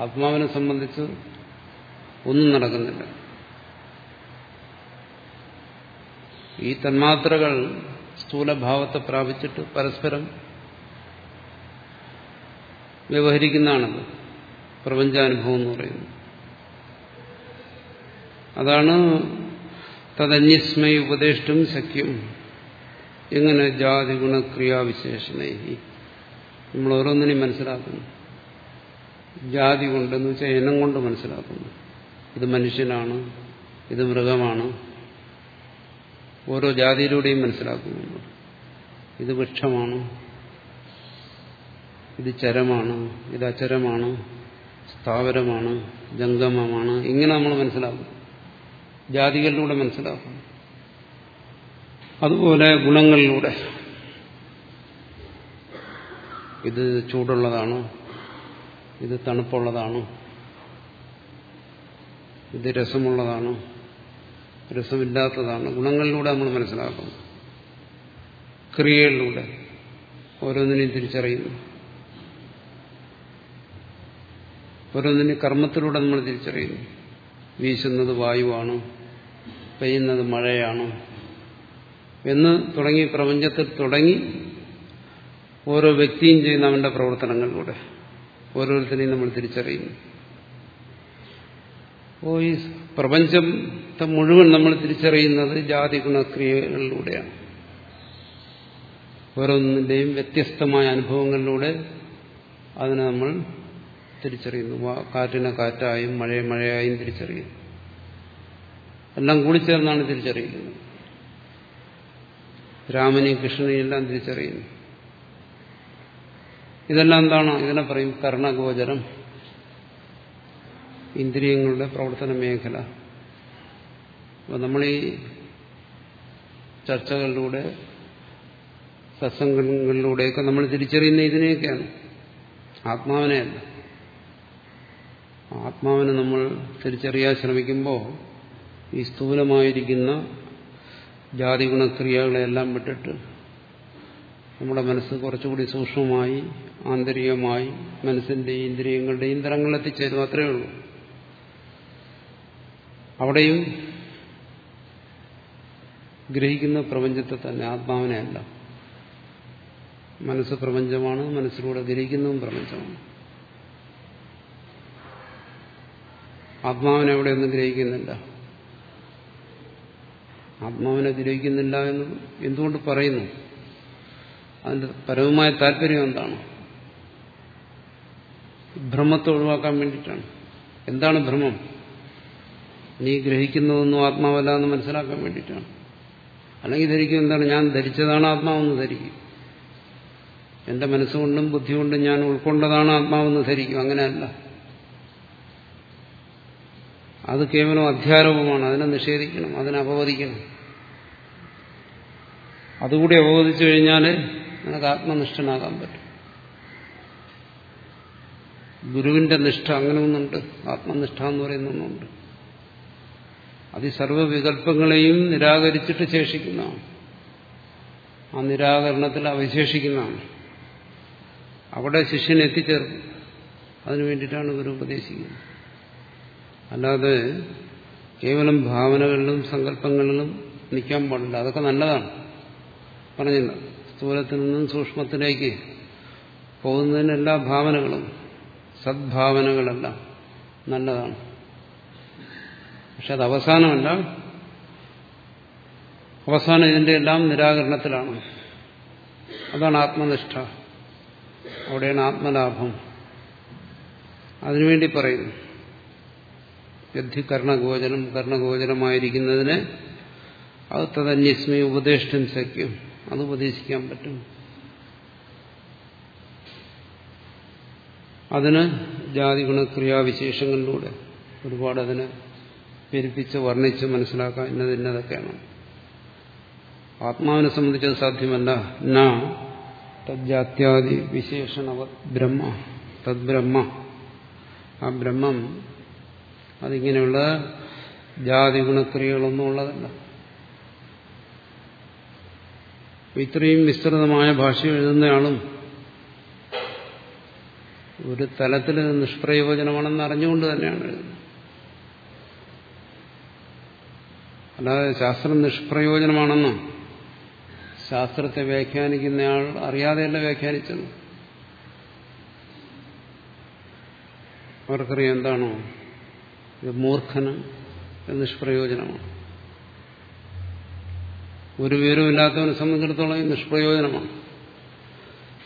Speaker 1: ആത്മാവിനെ സംബന്ധിച്ച് ഒന്നും നടക്കുന്നില്ല. ഈ തന്മാത്രകൾ സ്ഥൂലഭാവത്തെ പ്രാപിച്ചിട്ട് പരസ്പരം വ്യവഹരിക്കുന്നതാണത്. പ്രപഞ്ചാനുഭവം എന്ന് പറയുന്നത്. അതാണ് തദന്യസ്മയ ഉപദേഷ്ടും ശക്യം. എങ്ങനെ ജാതി ഗുണക്രിയാവിശേഷണേ നമ്മൾ ഓരോന്നിനെയും മനസ്സിലാക്കുന്നു. ജാതി കൊണ്ടെന്ന് വെച്ചാൽ ഇനം കൊണ്ട് മനസ്സിലാക്കുന്നു. ഇത് മനുഷ്യനാണ് ഇത് മൃഗമാണ്. ഓരോ ജാതിയിലൂടെയും മനസ്സിലാക്കുന്നു ഇത് വൃക്ഷമാണ് ഇത് ചരമാണ് ഇത് അചരമാണ് സ്ഥാവരമാണ് ജംഗമമാണ്. ഇങ്ങനെ നമ്മൾ മനസ്സിലാക്കും ജാതികളിലൂടെ മനസ്സിലാക്കും അതുപോലെ ഗുണങ്ങളിലൂടെ. ഇത് ചൂടുള്ളതാണ്. ഇത് തണുപ്പുള്ളതാണ്. ഇത് രസമുള്ളതാണ്. രസമില്ലാത്തതാണ്. ഗുണങ്ങളിലൂടെ നമ്മൾ മനസ്സിലാക്കുന്നു. ക്രിയകളിലൂടെ ഓരോന്നിനെയും തിരിച്ചറിയുന്നു. ഓരോന്നിനെയും കർമ്മത്തിലൂടെ നമ്മൾ തിരിച്ചറിയുന്നു. വീശുന്നത് വായുവാണ് പെയ്യുന്നത് മഴയാണ് എന്ന് തുടങ്ങി പ്രപഞ്ചത്തിൽ തുടങ്ങി ഓരോ വ്യക്തിയും ചെയ്യുന്ന അവന്റെ പ്രവർത്തനങ്ങളിലൂടെ. ഓരോരുത്തരെയും നമ്മൾ തിരിച്ചറിയുന്നു. അപ്പോ ഈ പ്രപഞ്ചത്തെ മുഴുവൻ നമ്മൾ തിരിച്ചറിയുന്നത് ജാതി ഗുണക്രിയകളിലൂടെയാണ്. ഓരോന്നിന്റെയും വ്യത്യസ്തമായ അനുഭവങ്ങളിലൂടെ അതിനെ നമ്മൾ തിരിച്ചറിയുന്നു. കാറ്റിനെ കാറ്റായും മഴയെ മഴയായും തിരിച്ചറിയുന്നു. എല്ലാം കൂടി ചേർന്നാണ് തിരിച്ചറിയുന്നത്. രാമനെയും കൃഷ്ണനെയും എല്ലാം തിരിച്ചറിയുന്നു. ഇതെല്ലാം എന്താണ് ഇതിനെ പറയും കർണഗോചരം ഇന്ദ്രിയങ്ങളുടെ പ്രവർത്തന മേഖല. നമ്മൾ ഈ ചർച്ചകളിലൂടെ സത്സംഗങ്ങളിലൂടെയൊക്കെ നമ്മൾ തിരിച്ചറിയുന്ന ഇതിനെയൊക്കെയാണ്. ആത്മാവിനെയല്ല. ആത്മാവിനെ നമ്മൾ തിരിച്ചറിയാൻ ശ്രമിക്കുമ്പോൾ ഈ സ്ഥൂലമായിരിക്കുന്ന ജാതി ഗുണക്രിയകളെല്ലാം വിട്ടിട്ട് നമ്മുടെ മനസ്സ് കുറച്ചുകൂടി സൂക്ഷ്മമായി ആന്തരികമായി മനസ്സിന്റെയും ഇന്ദ്രിയങ്ങളുടെയും തരങ്ങളിലെത്തിച്ചേരും അത്രയേ ഉള്ളൂ. അവിടെയും ഗ്രഹിക്കുന്ന പ്രപഞ്ചത്തെ തന്നെ ആത്മാവിനെ അല്ല. മനസ്സ് പ്രപഞ്ചമാണ് മനസ്സിലൂടെ ഗ്രഹിക്കുന്നതും പ്രപഞ്ചമാണ്. ആത്മാവിനെ എവിടെയൊന്നും ഗ്രഹിക്കുന്നില്ല. ആത്മാവിനെ ഗ്രഹിക്കുന്നില്ല എന്ന് എന്തുകൊണ്ട് പറയുന്നു? അതിന്റെ പരവുമായ താല്പര്യം എന്താണ്? ഭ്രമത്തെ ഒഴിവാക്കാൻ വേണ്ടിയിട്ടാണ്. എന്താണ് ഭ്രമം നീ ഗ്രഹിക്കുന്നതൊന്നും ആത്മാവല്ല എന്ന് മനസ്സിലാക്കാൻ വേണ്ടിയിട്ടാണ്. അല്ലെങ്കിൽ ധരിക്കും എന്താണ്? ഞാൻ ധരിച്ചതാണ് ആത്മാവെന്ന് ധരിക്കും. എന്റെ മനസ്സുകൊണ്ടും ബുദ്ധി കൊണ്ടും ഞാൻ ഉൾക്കൊണ്ടതാണ് ആത്മാവെന്ന് ധരിക്കും. അങ്ങനെയല്ല. അത് കേവലം അധ്യാരോപമാണ്. അതിനെ നിഷേധിക്കണം. അതിനെ അപവദിക്കണം. അതുകൂടി അപവദിച്ചു കഴിഞ്ഞാൽ നിനക്ക് ആത്മനിഷ്ഠനാകാൻ പറ്റും. ഗുരുവിന്റെ നിഷ്ഠ അങ്ങനെ ഒന്നുണ്ട്. ആത്മനിഷ്ഠ എന്ന് പറയുന്ന ഒന്നുണ്ട്. അത് ഈ സർവവികല്പങ്ങളെയും നിരാകരിച്ചിട്ട് ശേഷിക്കുന്നതാണ്. ആ നിരാകരണത്തിൽ അവശേഷിക്കുന്നതാണ്. അവിടെ ശിഷ്യൻ എത്തിച്ചേർന്നു. അതിനു വേണ്ടിയിട്ടാണ് ഗുരു ഉപദേശിക്കുന്നത്. അല്ലാതെ കേവലം ഭാവനകളിലും സങ്കല്പങ്ങളിലും നിൽക്കാൻ പാടില്ല. അതൊക്കെ നല്ലതാണ്. പറഞ്ഞില്ല സ്ഥൂലത്തിൽ നിന്നും സൂക്ഷ്മത്തിലേക്ക് പോകുന്നതിന് എല്ലാ ഭാവനകളും സദ്ഭാവനകളെല്ലാം നല്ലതാണ്. പക്ഷെ അത് അവസാനമല്ല. അവസാനം ഇതിന്റെ എല്ലാം നിരാകരണത്തിലാണ്. അതാണ് ആത്മനിഷ്ഠ. അവിടെയാണ് ആത്മലാഭം. അതിനുവേണ്ടി പറയുന്നു. യദ്ധി കർണഗോചരം കർണഗോചരമായിരിക്കുന്നതിന് അത് തദന്യസ്മി ഉപദേഷ്ടം ശക്യം അത് ഉപദേശിക്കാൻ പറ്റും. അതിന് ജാതി ഗുണക്രിയാവിശേഷങ്ങളിലൂടെ ഒരുപാട് അതിനെ പെരുപ്പിച്ച് വർണിച്ച് മനസ്സിലാക്കാൻ ഇന്നത് ഇന്നതൊക്കെയാണ്. ആത്മാവിനെ സംബന്ധിച്ചത് സാധ്യമല്ല. ന തജ്ജാത്യാദി വിശേഷണവ ബ്രഹ്മ തദ്ബ്രഹ്മ. ആ ബ്രഹ്മം അതിങ്ങനെയുള്ള ജാതി ഗുണക്രിയകളൊന്നും ഉള്ളതല്ല. ഇത്രയും വിസ്തൃതമായ ഭാഷ എഴുതുന്നയാളും ഒരു തലത്തിൽ നിഷ്പ്രയോജനമാണെന്ന് അറിഞ്ഞുകൊണ്ട് തന്നെയാണ് എഴുതുന്നത്. അല്ലാതെ ശാസ്ത്രം നിഷ്പ്രയോജനമാണെന്നും ശാസ്ത്രത്തെ വ്യാഖ്യാനിക്കുന്നയാൾ അറിയാതെയല്ല വ്യാഖ്യാനിച്ചത്. അവർക്കറിയാം എന്താണോ ഇത് മൂർഖനം നിഷ്പ്രയോജനമാണ്. ഒരു വിവരമില്ലാത്തവനെ സംബന്ധിച്ചിടത്തോളം ഈ നിഷ്പ്രയോജനമാണ്.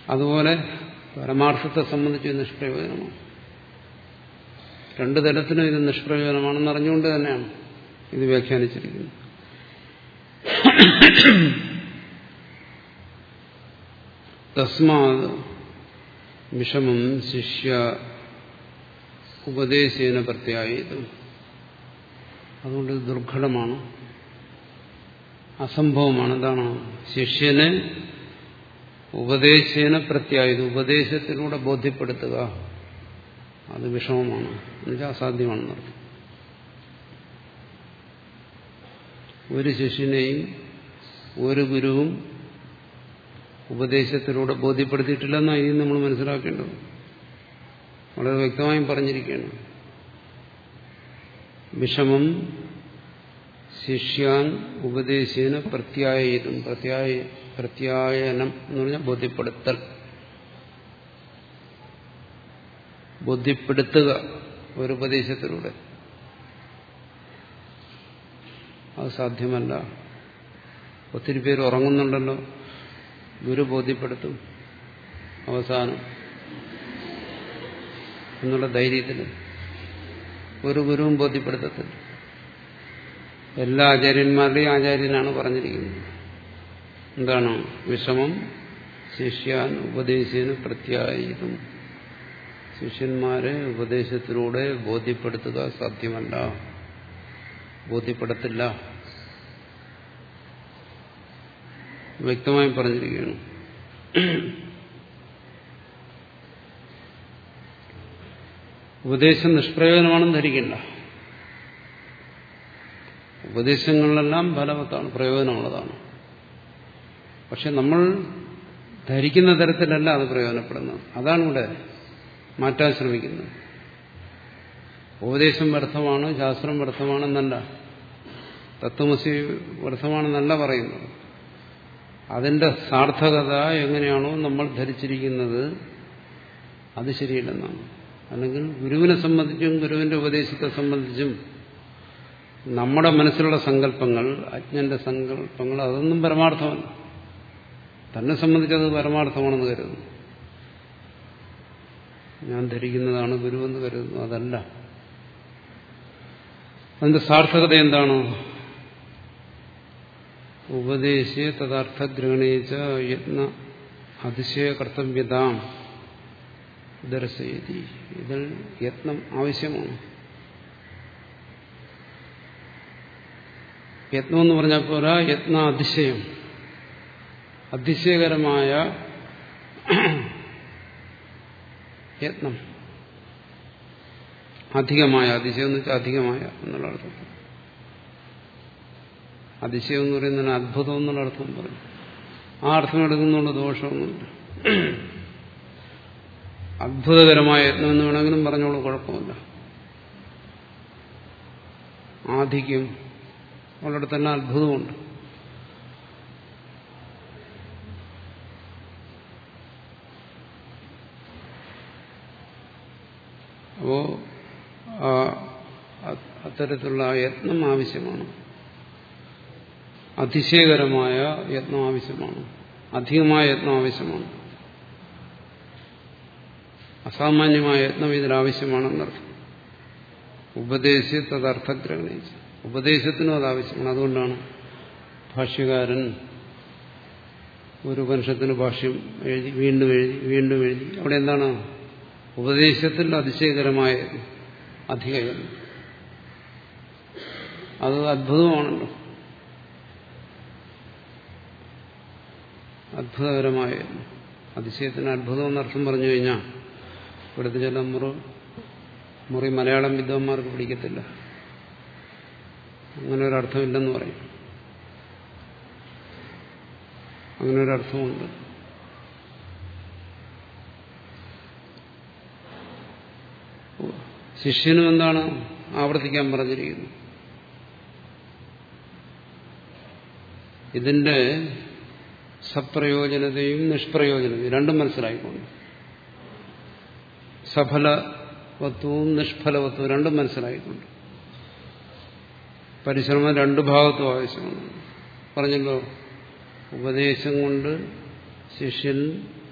Speaker 1: അതുപോലെ പരമാർത്ഥത്തെ സംബന്ധിച്ച് നിഷ്പ്രയോജനമാണ്. രണ്ടു തരത്തിലും ഇത് നിഷ്പ്രയോജനമാണെന്ന് അറിഞ്ഞുകൊണ്ട് തന്നെയാണ് ഇത് വ്യാഖ്യാനിച്ചിരിക്കുന്നത്. തസ്മാത് വിഷമം ശിഷ്യ ഉപദേശേന പ്രത്യായത്. അതുകൊണ്ട് ദുർഘടമാണ്. അസംഭവമാണ്. എന്താണ് ശിഷ്യനെ ഉപദേശേന പ്രത്യായത് ഉപദേശത്തിലൂടെ ബോധ്യപ്പെടുത്തുക. അത് വിഷമമാണ്. എന്നുവെച്ചാൽ അസാധ്യമാണെന്ന് പറഞ്ഞു. ഒരു ശിഷ്യനെയും ഒരു ഗുരുവും ഉപദേശത്തിലൂടെ ബോധ്യപ്പെടുത്തിയിട്ടില്ലെന്നാണ് ഇനി നമ്മൾ മനസ്സിലാക്കേണ്ടത്. വളരെ വ്യക്തമായും പറഞ്ഞിരിക്കുകയാണ്. വിഷമം ശിഷ്യാൻ ഉപദേശേന പ്രത്യായതും പ്രത്യായ പ്രത്യായനം എന്ന് പറഞ്ഞാൽ ബോധ്യപ്പെടുത്തൽ. ബോധ്യപ്പെടുത്തുക ഒരു ഉപദേശത്തിലൂടെ. അത് സാധ്യമല്ല. ഒത്തിരി പേര് ഉറങ്ങുന്നുണ്ടല്ലോ. ഗുരു ബോധ്യപ്പെടുത്തും. അവസാനം. എന്നുള്ള ധൈര്യത്തിൽ ഒരു ഗുരുവും ബോധ്യപ്പെടുത്തത്തില്ല. എല്ലാ ആചാര്യന്മാരുടെയും ആചാര്യനാണ് പറഞ്ഞിരിക്കുന്നത്. എന്താണ് വിഷമം? ശിഷ്യാൻ ഉപദേശിന് പ്രത്യായിതും ശിഷ്യന്മാരെ ഉപദേശത്തിലൂടെ ബോധ്യപ്പെടുത്തുക സാധ്യമല്ല. ബോധ്യപ്പെടുത്തില്ല. വ്യക്തമായി പറഞ്ഞിരിക്കുകയാണ് ഉപദേശം നിഷ്പ്രയോജനമാണെന്ന് ധരിക്കണ്ട. ഉപദേശങ്ങളിലെല്ലാം ഫലവത്താണ് പ്രയോജനമുള്ളതാണ്. പക്ഷെ നമ്മൾ ധരിക്കുന്ന തരത്തിലല്ല അത് പ്രയോജനപ്പെടുന്നത്. അതാണ് ഇവിടെ മാറ്റാൻ ശ്രമിക്കുന്നത്. ഉപദേശം വ്യർത്ഥമാണ് ശാസ്ത്രം വ്യർത്ഥമാണെന്നല്ല. തത്വമസി വ്യർത്ഥമാണെന്നല്ല പറയുന്നത്. അതിന്റെ സാർത്ഥകത എങ്ങനെയാണോ നമ്മൾ ധരിച്ചിരിക്കുന്നത് അത് ശരിയല്ലെന്നാണ്. അല്ലെങ്കിൽ ഗുരുവിനെ സംബന്ധിച്ചും ഗുരുവിന്റെ ഉപദേശത്തെ സംബന്ധിച്ചും നമ്മുടെ മനസ്സിലുള്ള സങ്കല്പങ്ങൾ അജ്ഞന്റെ സങ്കല്പങ്ങൾ അതൊന്നും പരമാർത്ഥമല്ല. തന്നെ സംബന്ധിച്ചത് പരമാർത്ഥമാണെന്ന് കരുതുന്നു. ഞാൻ ധരിക്കുന്നതാണ് ഗുരുവെന്ന് കരുതുന്നു അതല്ല. അതിന്റെ സാർത്ഥകത എന്താണ്? തഥാർത്ഥ ഗ്രഹണീച്ച യത്ന അതിശയ കർത്തവ്യതാം ദർശയതി. ഇതിൽ യത്നം ആവശ്യമാണ്. യത്നം എന്ന് പറഞ്ഞാൽ പോരാ യത്ന അതിശയം. അതിശയകരമായ യത്നം. അധികമായ അതിശയം എന്ന് വെച്ചാൽ അധികമായ എന്നുള്ള അർത്ഥം. അതിശയം എന്ന് പറയുന്നതിന് അത്ഭുതം എന്നുള്ള അർത്ഥം പറയും. ആ അർത്ഥം എടുക്കുന്നുള്ള ദോഷമൊന്നുമില്ല. അത്ഭുതകരമായ യത്നം എന്ന് വേണമെങ്കിലും പറഞ്ഞോളൂ കുഴപ്പമില്ല. ആധിക്യം ഉള്ളിടത്ത് തന്നെ അത്ഭുതമുണ്ട്. അപ്പോ അത്തരത്തിലുള്ള യത്നം ആവശ്യമാണ്. അതിശയകരമായ യത്നം ആവശ്യമാണ്. അധികമായ യത്നം ആവശ്യമാണ്. അസാമാന്യമായ യത്നം ഇതിലാവശ്യമാണെന്നർത്ഥം ഉപദേശി തദർത്ഥഗ്രഹണിച്ച് ഉപദേശത്തിനും അത് ആവശ്യമാണ്. അതുകൊണ്ടാണ് ഭാഷ്യകാരൻ ഒരു ഉപനിഷത്തിന് ഭാഷ്യം എഴുതി വീണ്ടും എഴുതി വീണ്ടും എഴുതി. അവിടെ എന്താണ്? ഉപദേശത്തിൽ അതിശയകരമായ അധികം അത് അത്ഭുതമാണല്ലോ. അത്ഭുതകരമായ അതിശയത്തിന് അത്ഭുതം എന്നർത്ഥം പറഞ്ഞു കഴിഞ്ഞാൽ ഇവിടുത്തെ ചില മുറി മുറി മലയാളം വിദ്വാന്മാർക്ക് പിടിക്കത്തില്ല. അങ്ങനെ ഒരർത്ഥമില്ലെന്ന് പറയും. അങ്ങനെ ഒരു അർത്ഥമുണ്ട് ശിഷ്യനും എന്താണ് ആവർത്തിക്കാൻ പറഞ്ഞിരിക്കുന്നു? ഇതിന്റെ സപ്രയോജനതയും നിഷ്പ്രയോജനതയും രണ്ടും മനസ്സിലായിക്കൊണ്ട് സഫലവത്വവും നിഷ്ഫലവത്വവും രണ്ടും മനസ്സിലായിക്കൊണ്ട് പരിശ്രമം രണ്ടു ഭാഗത്തും ആവശ്യമാണ്. പറഞ്ഞല്ലോ ഉപദേശം കൊണ്ട് ശിഷ്യൻ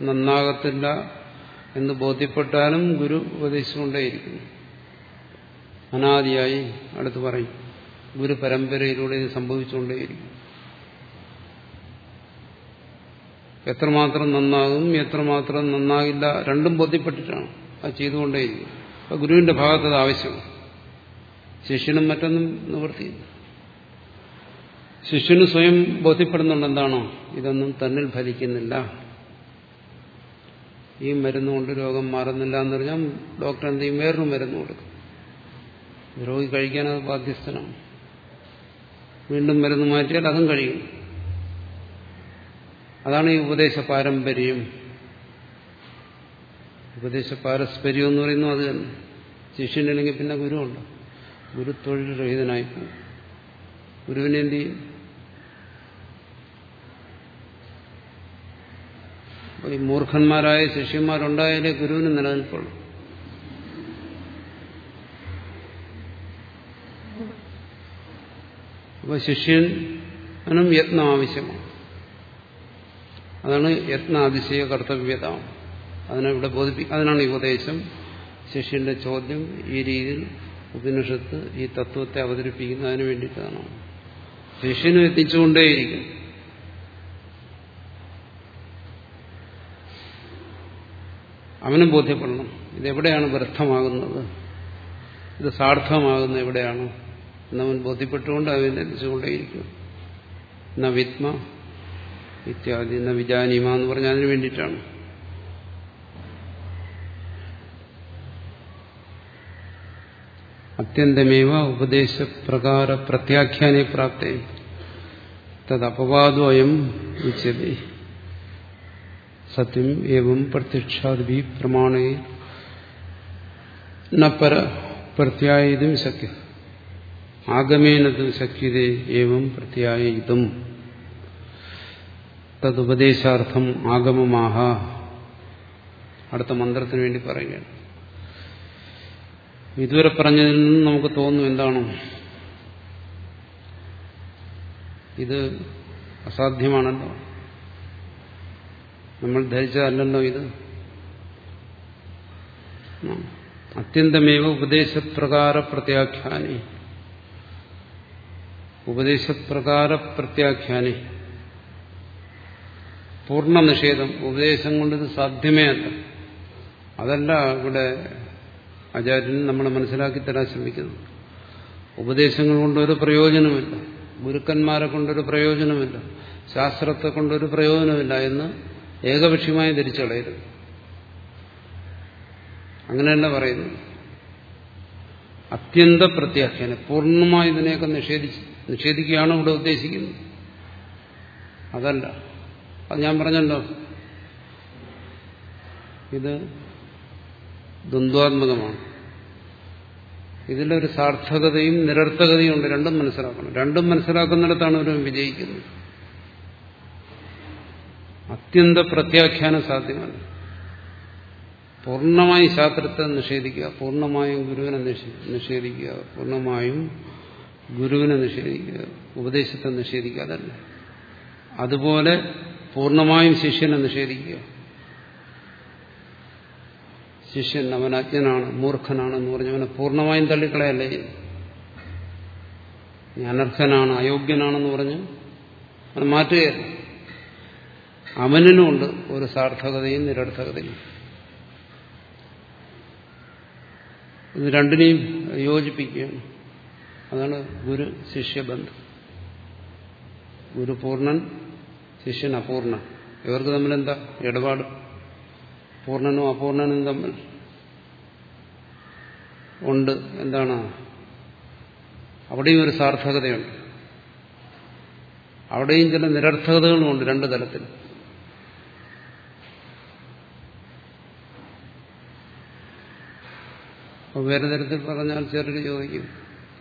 Speaker 1: നന്നാകത്തില്ല എന്ന് ബോധ്യപ്പെട്ടാലും ഗുരു ഉപദേശിച്ചുകൊണ്ടേയിരിക്കുന്നു അനാദിയായി അടുത്ത് പറയും ഗുരു പരമ്പരയിലൂടെ ഇത് സംഭവിച്ചുകൊണ്ടേയിരിക്കും എത്രമാത്രം നന്നാകും എത്രമാത്രം നന്നാകില്ല രണ്ടും ബോധ്യപ്പെട്ടിട്ടാണ് അത് ചെയ്തുകൊണ്ടേയിരിക്കും ഗുരുവിന്റെ ഭാഗത്ത് അത് ആവശ്യമാണ്. ശിഷ്യനും മറ്റൊന്നും നിവർത്തിയില്ല ശിഷ്യന് സ്വയം ബോധ്യപ്പെടുന്നുണ്ട് എന്താണോ ഇതൊന്നും തന്നിൽ ഫലിക്കുന്നില്ല. ഈ മരുന്നുകൊണ്ട് രോഗം മാറുന്നില്ല എന്ന് പറഞ്ഞാൽ ഡോക്ടർ എന്ത് ചെയ്യും? വേറൊരു മരുന്ന് കൊടുക്കും. രോഗി കഴിക്കാൻ അത് ബാധ്യസ്ഥനാണ്. വീണ്ടും മരുന്ന് മാറ്റിയാൽ അതും കഴിയും. അതാണ് ഈ ഉപദേശ പാരമ്പര്യം. ഉപദേശ പാരസ്പര്യം എന്ന് പറയുന്നു അത് തന്നെ. ശിഷ്യനില്ലെങ്കിൽ പിന്നെ ഗുരുവുണ്ട്? ഗുരു തൊഴിൽ രഹിതനായി പോകും ഗുരുവിനെ എന്ത് ചെയ്യും? ഈ മൂർഖന്മാരായ ശിഷ്യന്മാരുണ്ടായാലേ ഗുരുവിന് നിലനിൽപ്പുള്ളൂ. അപ്പൊ ശിഷ്യനും യത്നം ആവശ്യമാണ്. അതാണ് യത്നാതിശയ കർത്തവ്യത. അതിനെ ഇവിടെ ബോധിപ്പിക്കും അതിനാണ് ഈ ഉപദേശം. ശിഷ്യന്റെ ചോദ്യം ഈ രീതിയിൽ ഉപനിഷത്ത് ഈ തത്വത്തെ അവതരിപ്പിക്കുന്നതിന് വേണ്ടിയിട്ടാണ്. ശിഷ്യന് എത്തിച്ചുകൊണ്ടേയിരിക്കും അവനും ബോധ്യപ്പെടണം. ഇതെവിടെയാണ് വ്യർത്ഥമാകുന്നത്? ഇത് സാർത്ഥമാകുന്നത് എവിടെയാണ്? എന്നവൻ ബോധ്യപ്പെട്ടുകൊണ്ട് അവൻ എത്തിച്ചുകൊണ്ടേയിരിക്കും ന വിത്മ ഇത്യാദി ന വിജാനിമ എന്ന് പറഞ്ഞാൽ അതിന് വേണ്ടിയിട്ടാണ്. അത്യന്തമേവ ഉപദേശപ്രകാര പ്രത്യാഖ്യാനെ പ്രാപ്തേ. തദ്പവാദോയം ഉച്ചതി. സത്യം ഏവം പ്രത്യക്ഷാദി പ്രമാണേ. നര പ്രത്യായതും ശക്യ ആഗമേനതും ശക്യതേ ഏവം പ്രത്യായതും. തതുപദേശാർത്ഥം ആഗമമാഹ. അടുത്ത മന്ത്രത്തിന് വേണ്ടി പറയുകയാണ്. ഇതുവരെ പറഞ്ഞതിൽ നിന്ന് നമുക്ക് തോന്നും എന്താണോ? ഇത് അസാധ്യമാണല്ലോ. നമ്മൾ ധരിച്ചതല്ലല്ലോ ഇത്. അത്യന്തമേവ ഉപദേശപ്രകാര പ്രത്യാഖ്യാനി ഉപദേശപ്രകാര പ്രത്യാഖ്യാനി പൂർണ നിഷേധം ഉപദേശം കൊണ്ടിത് സാധ്യമേ അല്ല. അതല്ല ഇവിടെ ആചാര്യൻ നമ്മളെ മനസ്സിലാക്കി തരാൻ ശ്രമിക്കുന്നു. ഉപദേശങ്ങൾ കൊണ്ടൊരു പ്രയോജനമില്ല. ഗുരുക്കന്മാരെ കൊണ്ടൊരു പ്രയോജനമില്ല. ശാസ്ത്രത്തെ കൊണ്ടൊരു പ്രയോജനമില്ല എന്ന് ഏകപക്ഷീയമായി ധരിച്ചളയരുത് അങ്ങനെ തന്നെ പറയുന്നു അത്യന്ത പ്രത്യാഖ്യാനം. പൂർണമായി ഇതിനെയൊക്കെ നിഷേധിച്ച് നിഷേധിക്കുകയാണ് ഇവിടെ ഉദ്ദേശിക്കുന്നത്. അതല്ല. അത് ഞാൻ പറഞ്ഞല്ലോ. ഇത് ദ്വന്ദ്വാത്മകമാണ്. ഇതിലൊരു സാർത്ഥകതയും നിരർത്ഥകതയും ഉണ്ട്. രണ്ടും മനസ്സിലാക്കണം. രണ്ടും മനസ്സിലാക്കുന്നിടത്താണ് ഒരു വിജയിക്കുന്നത്. അത്യന്ത പ്രത്യാഖ്യാനം സാധ്യമാണ്. പൂർണമായും ശാസ്ത്രത്തെ നിഷേധിക്കുക പൂർണമായും ഗുരുവിനെ നിഷേധിക്കുക പൂർണമായും ഗുരുവിനെ നിഷേധിക്കുക ഉപദേശത്തെ നിഷേധിക്കുക അതല്ല. അതുപോലെ പൂർണമായും ശിഷ്യനെ നിഷേധിക്കുക. ശിഷ്യൻ അവൻ അജ്ഞനാണ് മൂർഖനാണെന്ന് പറഞ്ഞവനെ പൂർണമായും തള്ളിക്കളയല്ലേ? നീ അനർഹനാണ് അയോഗ്യനാണെന്ന് പറഞ്ഞ് അവൻ മാറ്റുകയല്ല? അവനിനുമുണ്ട് ഒരു സാർത്ഥകതയും നിരർത്ഥകതയും. ഇത് രണ്ടിനെയും യോജിപ്പിക്കുകയാണ്. അതാണ് ഗുരു ശിഷ്യബന്ധം. ഗുരുപൂർണൻ ശിഷ്യൻ അപൂർണൻ. ഇവർക്ക് തമ്മിലെന്താ ഇടപാട്? പൂർണനും അപൂർണനും തമ്മിൽ ഉണ്ട്. എന്താണ്? അവിടെയും ഒരു സാർത്ഥകതയുണ്ട്. അവിടെയും ചില നിരർത്ഥകതകളുമുണ്ട് രണ്ടു തലത്തിൽ. വേറെ തരത്തിൽ പറഞ്ഞാൽ ചെറിയ ചോദിക്കും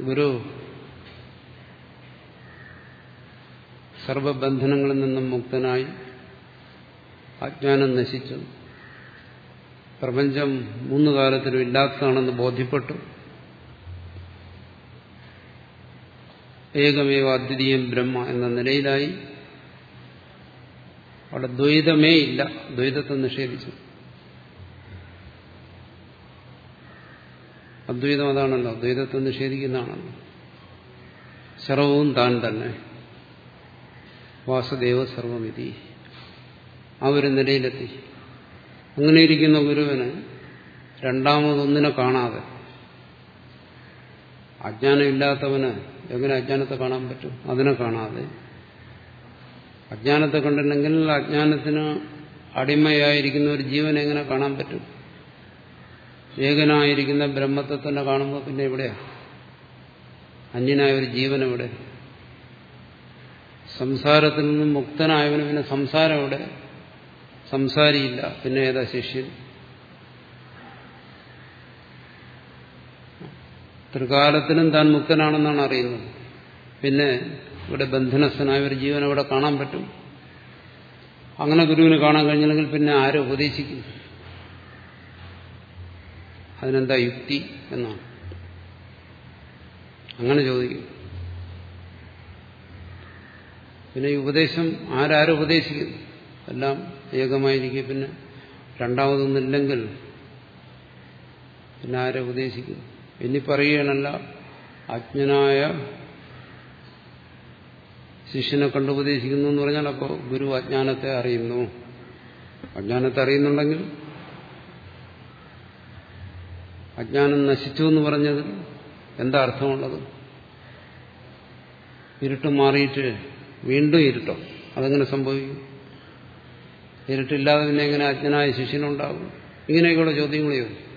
Speaker 1: ഗുരു സർവബന്ധനങ്ങളിൽ നിന്നും മുക്തനായി അജ്ഞാനം നശിച്ചു. പ്രപഞ്ചം മൂന്ന് കാലത്തിലും ഇല്ലാത്തതാണെന്ന് ബോധ്യപ്പെട്ടു. ഏകമേവ അദ്വിതീയം ബ്രഹ്മ എന്ന നിലയിലായി. അവിടെ ദ്വൈതമേ ഇല്ല. ദ്വൈതത്തെ നിഷേധിച്ചു. അദ്വൈതം അതാണല്ലോ. ദ്വൈതത്തെ നിഷേധിക്കുന്നതാണല്ലോ. സർവവും താൻ തന്നെ. വാസുദേവ സർവമിതി. ആ ഒരു നിലയിലെത്തി. അങ്ങനെ ഇരിക്കുന്ന ഗുരുവിന് രണ്ടാമതൊന്നിനെ കാണാതെ അജ്ഞാനമില്ലാത്തവന് എങ്ങനെ അജ്ഞാനത്തെ കാണാൻ പറ്റും? അതിനെ കാണാതെ. അജ്ഞാനത്തെ കണ്ടിട്ടുണ്ടെങ്കിൽ അജ്ഞാനത്തിന് അടിമയായിരിക്കുന്ന ഒരു ജീവൻ എങ്ങനെ കാണാൻ പറ്റും? ഏകനായിരിക്കുന്ന ബ്രഹ്മത്തെ തന്നെ കാണുമ്പോൾ പിന്നെ എവിടെയാ? അന്യനായ ഒരു ജീവൻ എവിടെ? സംസാരത്തിൽ നിന്നും മുക്തനായവന് പിന്നെ സംസാരം എവിടെ? സംസാരിയില്ല. പിന്നെ ഏതാ ശിഷ്യൻ ത്രികാലത്തിനും താൻ മുക്തനാണെന്നാണ് അറിയുന്നത്. പിന്നെ ഇവിടെ ബന്ധനസ്ഥനായ ഒരു ജീവൻ അവിടെ കാണാൻ പറ്റും. അങ്ങനെ ഗുരുവിന് കാണാൻ കഴിഞ്ഞില്ലെങ്കിൽ പിന്നെ ആരെ ഉപദേശിക്കും? അതിനെന്താ യുക്തി എന്നാണ്. അങ്ങനെ ചോദിക്കും. പിന്നെ ഈ ഉപദേശം ആരാരും ഉപദേശിക്കുന്നു എല്ലാം ഏകമായിരിക്കും പിന്നെ രണ്ടാമതൊന്നില്ലെങ്കിൽ പിന്നെ ആരെ ഉപദേശിക്കുന്നു ഇനി പറയുകയാണല്ല അജ്ഞനായ ശിഷ്യനെ കണ്ടുപദേശിക്കുന്നു എന്ന് പറഞ്ഞാൽ അപ്പോൾ ഗുരു അജ്ഞാനത്തെ അറിയുന്നു. അജ്ഞാനത്തെ അറിയുന്നുണ്ടെങ്കിൽ അജ്ഞാനം നശിച്ചു എന്ന് പറഞ്ഞത് എന്താ അർത്ഥമുള്ളത്? ഇരുട്ട് മാറിയിട്ട് വീണ്ടും ഇരുട്ടോ? അതെങ്ങനെ സംഭവിക്കും? ഇരുട്ടില്ലാതെ പിന്നെ എങ്ങനെ അജ്ഞനായ ശിഷ്യനുണ്ടാകും? ഇങ്ങനെയൊക്കെയുള്ള ചോദ്യങ്ങൾ ചോദിക്കും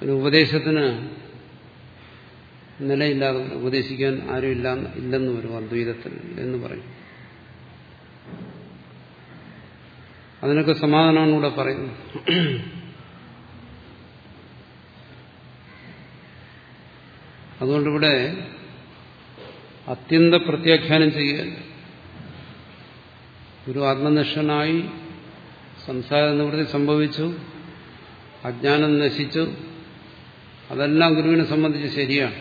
Speaker 1: പിന്നെ ഉപദേശത്തിന് നിലയില്ലാതെ ഉപദേശിക്കാൻ ആരും ഇല്ല ഇല്ലെന്ന് വരും അദ്വൈതത്തിൽ എന്ന് പറയും. അതിനൊക്കെ സമാധാനമാണ് ഇവിടെ പറയുന്നത്. അതുകൊണ്ടിവിടെ അത്യന്ത പ്രത്യാഖ്യാനം ചെയ്യുകയല്ല ഒരു ആത്മനിഷ്ഠനായി സംസാര നിവൃത്തി സംഭവിച്ചു അജ്ഞാനം നശിച്ചു. അതെല്ലാം ഗുരുവിനെ സംബന്ധിച്ച് ശരിയാണ്.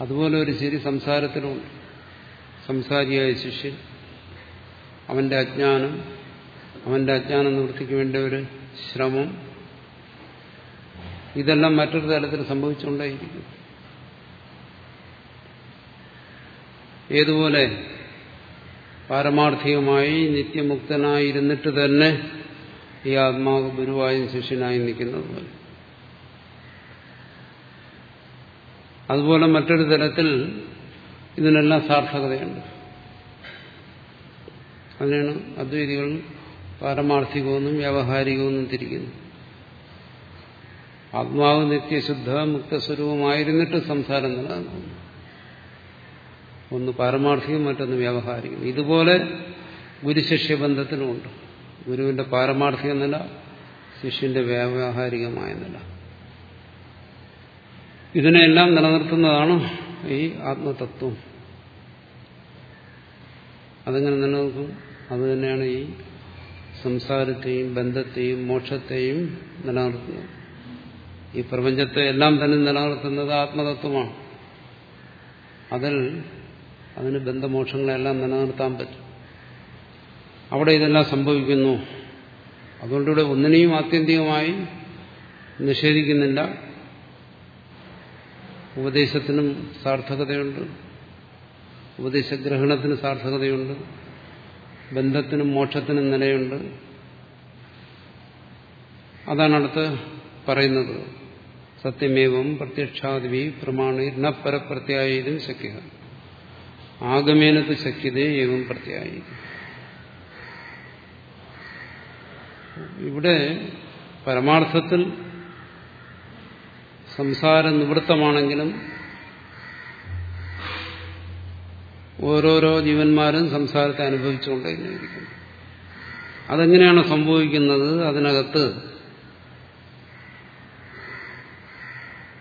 Speaker 1: അതുപോലെ ഒരു ശരി സംസാരത്തിലുണ്ട്. സംസാരിയായ ശിഷ്യൻ അവന്റെ അജ്ഞാനം അവന്റെ അജ്ഞാനം നിവൃത്തിക്ക് വേണ്ട ഒരു ശ്രമം ഇതെല്ലാം മറ്റൊരു തലത്തിൽ സംഭവിച്ചുകൊണ്ടേയിരിക്കും. ഏതുപോലെ പാരമാർത്ഥികമായി നിത്യമുക്തനായിരുന്നിട്ട് തന്നെ ഈ ആത്മാവ് ഗുരുവായും ശിഷ്യനായും നിൽക്കുന്നത് പോലെ. അതുപോലെ മറ്റൊരു തരത്തിൽ ഇതിനെല്ലാം സാർത്ഥകതയുണ്ട് അതിനാണ് അദ്വൈതികൾ പാരമാർത്ഥികമെന്നും വ്യാവഹാരികമെന്നും തിരിക്കുന്നു ആത്മാവ് നിത്യശുദ്ധ മുക്തസ്വരൂപമായിരുന്നിട്ട് സംസാരം നിലനിൽക്കുന്നു ഒന്ന് പാരമാർത്ഥികം മറ്റൊന്ന് വ്യാവഹാരികം ഇതുപോലെ ഗുരുശിഷ്യ ബന്ധത്തിനുമുണ്ട് ഗുരുവിന്റെ പാരമാർത്ഥിക നില ശിഷ്യന്റെ വ്യാവഹാരികമായ നില. ഇതിനെല്ലാം നിലനിർത്തുന്നതാണ് ഈ ആത്മതത്വം. അതെങ്ങനെ നിലനിൽക്കും? അത് തന്നെയാണ് ഈ സംസാരത്തെയും ബന്ധത്തെയും മോക്ഷത്തെയും നിലനിർത്തുന്നത്. ഈ പ്രപഞ്ചത്തെ എല്ലാം തന്നെ നിലനിർത്തുന്നത് ആത്മതത്വമാണ്. അതിൽ അതിന് ബന്ധമോക്ഷങ്ങളെല്ലാം നിലനിർത്താൻ പറ്റും. അവിടെ ഇതെല്ലാം സംഭവിക്കുന്നു. അതുകൊണ്ടിവിടെ ഒന്നിനെയും ആത്യന്തികമായി നിഷേധിക്കുന്നില്ല. ഉപദേശത്തിനും സാർത്ഥകതയുണ്ട്. ഉപദേശഗ്രഹണത്തിന് സാർത്ഥകതയുണ്ട്. ബന്ധത്തിനും മോക്ഷത്തിനും നിലയുണ്ട്. അതാണ് അടുത്ത് പറയുന്നത്. സത്യമേവം പ്രത്യക്ഷാദിവി പ്രമാണി ന പരപ്രത്യായതും ശക്യ ആഗമേനത്ത് ശക്യതേ ഏവം പ്രത്യായി ഇവിടെ പരമാർത്ഥത്തിൽ സംസാര നിവൃത്തമാണെങ്കിലും ഓരോരോ ജീവന്മാരും സംസാരത്തെ അനുഭവിച്ചുകൊണ്ടേയിരിക്കുന്നു അതെങ്ങനെയാണ് സംഭവിക്കുന്നത്? അതിനകത്ത്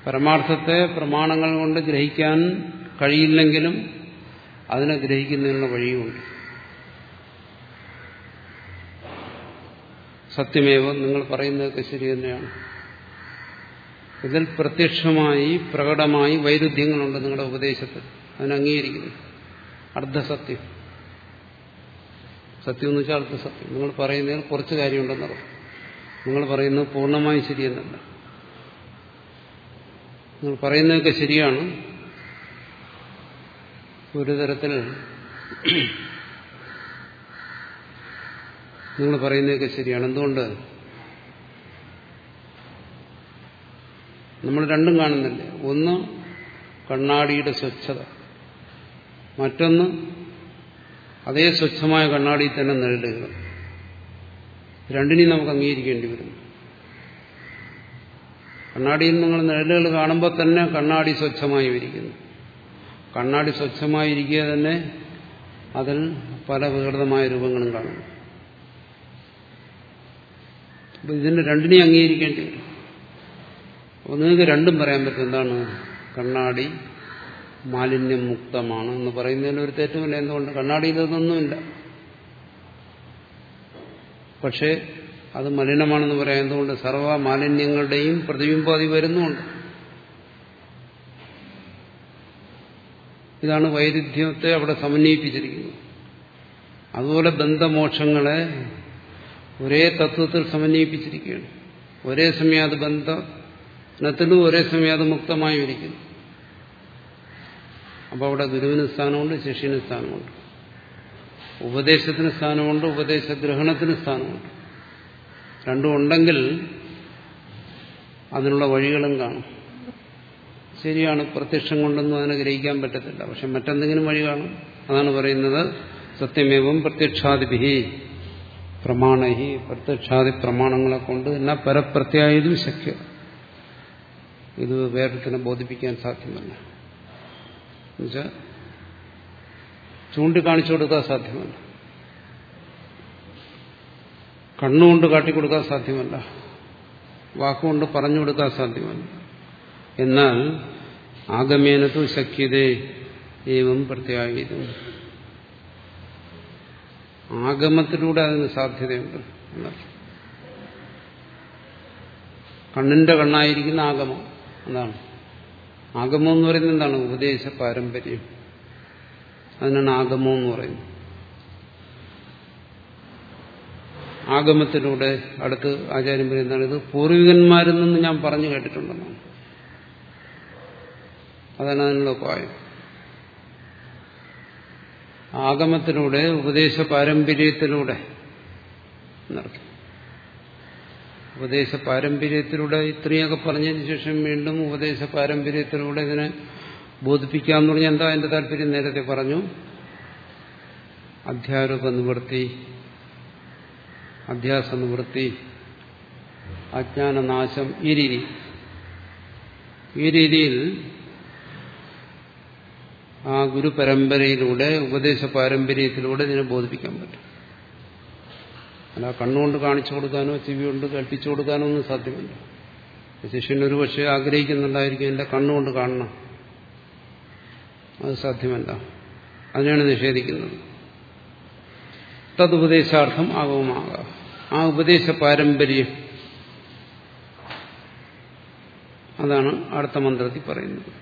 Speaker 1: പരമാർത്ഥത്തെ പ്രമാണങ്ങൾ കൊണ്ട് ഗ്രഹിക്കാൻ കഴിയില്ലെങ്കിലും അതിനെ ഗ്രഹിക്കുന്നതിനുള്ള വഴിയുമുണ്ട്. സത്യമേവ നിങ്ങൾ പറയുന്നതൊക്കെ ശരി തന്നെയാണ്. ഇതിൽ പ്രത്യക്ഷമായി പ്രകടമായി വൈരുദ്ധ്യങ്ങളുണ്ട് നിങ്ങളുടെ ഉപദേശത്തിൽ. അതിനീകരിക്കുന്നു അർദ്ധസത്യം. സത്യം എന്ന് വെച്ചാൽ അർദ്ധസത്യം. നിങ്ങൾ പറയുന്നതിൽ കുറച്ച് കാര്യമുണ്ടെന്നറിയാം നിങ്ങൾ പറയുന്നത് പൂർണമായും ശരിയെന്നല്ല നിങ്ങൾ പറയുന്നതൊക്കെ ശരിയാണ്. ഒരു തരത്തിൽ നിങ്ങൾ പറയുന്നതൊക്കെ ശരിയാണ്. എന്തുകൊണ്ട്? നമ്മൾ രണ്ടും കാണുന്നില്ല? ഒന്ന് കണ്ണാടിയുടെ സ്വച്ഛത. മറ്റൊന്ന് അതേ സ്വച്ഛമായ കണ്ണാടിയിൽ തന്നെ നേടുക രണ്ടിനെയും നമുക്ക് അംഗീകരിക്കേണ്ടി വരുന്നു. കണ്ണാടിയിൽ നിങ്ങൾ നിഴലുകൾ കാണുമ്പോൾ തന്നെ കണ്ണാടി സ്വച്ഛമായി ഇരിക്കുന്നു. കണ്ണാടി സ്വച്ഛമായിരിക്കുക തന്നെ അതിൽ പല വികൃതമായ രൂപങ്ങളും കാണുന്നു അപ്പൊ ഇതിന് രണ്ടിനെയും അംഗീകരിക്കേണ്ടി വരും. അപ്പോൾ നിങ്ങൾക്ക് രണ്ടും പറയാൻ പറ്റും എന്താണ്? കണ്ണാടി മാലിന്യം മുക്തമാണ് എന്ന് പറയുന്നതിന് ഒരു തെറ്റുമില്ല. എന്തുകൊണ്ട്? കണ്ണാടിയിൽ ഇതൊന്നുമില്ല പക്ഷേ അത് മലിനമാണെന്ന് പറയുന്നതുകൊണ്ട് സർവ മാലിന്യങ്ങളുടെയും പ്രതിബിംബം അതി വരുന്നുമുണ്ട്. ഇതാണ് വൈരുദ്ധ്യത്തെ അവിടെ സമന്വയിപ്പിച്ചിരിക്കുന്നത്. അതുപോലെ ബന്ധമോക്ഷങ്ങളെ ഒരേ തത്വത്തിൽ സമന്വയിപ്പിച്ചിരിക്കുകയാണ്. ഒരേ സമയം അത് ബന്ധത്തിലും ഒരേ സമയം അത് മുക്തമായി ഇരിക്കുന്നു അപ്പോൾ അവിടെ ഗുരുവിന് സ്ഥാനമുണ്ട് ശിഷ്യന് സ്ഥാനമുണ്ട്. ഉപദേശത്തിന് സ്ഥാനമുണ്ട് ഉപദേശഗ്രഹണത്തിന് സ്ഥാനമുണ്ട്. രണ്ടും ഉണ്ടെങ്കിൽ അതിനുള്ള വഴികളും കാണും. ശരിയാണ് പ്രത്യക്ഷം കൊണ്ടൊന്നും അതിനെ ഗ്രഹിക്കാൻ പറ്റത്തില്ല. പക്ഷെ മറ്റെന്തെങ്കിലും വഴി കാണും. അതാണ് പറയുന്നത് സത്യമേവം പ്രത്യക്ഷാദിഭി പ്രമാണഹി. പ്രത്യക്ഷാദി പ്രമാണങ്ങളെ കൊണ്ട് എന്നാ പരപ്രത്യായതും ശക്യ. ഇത് വേറൊരുത്തിനെ ബോധിപ്പിക്കാൻ സാധ്യമല്ല. എന്നുവെച്ചാൽ ചൂണ്ടിക്കാണിച്ചു കൊടുക്കാൻ സാധ്യമല്ല. കണ്ണുകൊണ്ട് കാട്ടിക്കൊടുക്കാൻ സാധ്യമല്ല. വാക്കുകൊണ്ട് പറഞ്ഞു കൊടുക്കാൻ സാധ്യമല്ല. എന്നാൽ ആഗമേനത്തു ശക്യതേ ഏവം പ്രത്യാഗീതം ആഗമത്തിലൂടെ അതിന് സാധ്യതയുണ്ട് കണ്ണിന്റെ കണ്ണായിരിക്കുന്ന ആഗമം എന്നാണ് ആഗമം എന്ന് പറയുന്നത് എന്താണ്? ഉപദേശ പാരമ്പര്യം. അതിനാണ് ആഗമം എന്ന് പറയുന്നത്. ആഗമത്തിലൂടെ അടുത്ത് ആചാര്യം പറയുന്നതാണ് ഇത് പൂർവികന്മാരിൽ നിന്ന് ഞാൻ പറഞ്ഞു കേട്ടിട്ടുണ്ടെന്നാണ്. അതാണ് അതിനുള്ള ഉപായം. ആഗമത്തിലൂടെ ഉപദേശ പാരമ്പര്യത്തിലൂടെ എന്നർത്ഥം ഉപദേശ പാരമ്പര്യത്തിലൂടെ ഇത്രയൊക്കെ പറഞ്ഞതിന് ശേഷം വീണ്ടും ഉപദേശ പാരമ്പര്യത്തിലൂടെ ഇതിനെ ബോധിപ്പിക്കാന്ന് പറഞ്ഞാൽ എന്താ എന്റെ താല്പര്യം? നേരത്തെ പറഞ്ഞു. അധ്യാരോപ നിവൃത്തി അധ്യാസ നിവൃത്തി അജ്ഞാനനാശം ഈ രീതി. ഈ രീതിയിൽ ആ ഗുരു പരമ്പരയിലൂടെ ഉപദേശ പാരമ്പര്യത്തിലൂടെ ഇതിനെ ബോധിപ്പിക്കാൻ പറ്റും. അല്ല കണ്ണുകൊണ്ട് കാണിച്ചു കൊടുക്കാനോ ചെവി കൊണ്ട് കൽപ്പിച്ചു കൊടുക്കാനോ ഒന്നും സാധ്യമല്ല. ശിഷ്യൻ ഒരു പക്ഷേ ആഗ്രഹിക്കുന്നുണ്ടായിരിക്കും എന്റെ കണ്ണുകൊണ്ട് കാണണം. അത് സാധ്യമല്ല. അതിനാണ് നിഷേധിക്കുന്നത്. തതുപദേശാർത്ഥം ആകവുമാകാം ആ ഉപദേശ പാരമ്പര്യം. അതാണ് അടുത്ത മന്ത്രത്തിൽ പറയുന്നത്.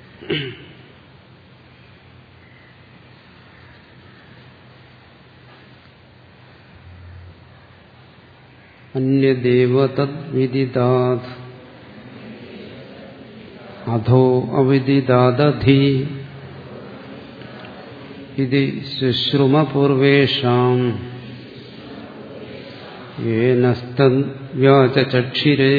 Speaker 1: അന്യദേവ തദ്വിദിതാത് അധോ അവിദിതാദധി. ഇത് ശുശ്രുമപൂർവേഷാം യേനസ്തവ്യാചക്ഷിരേ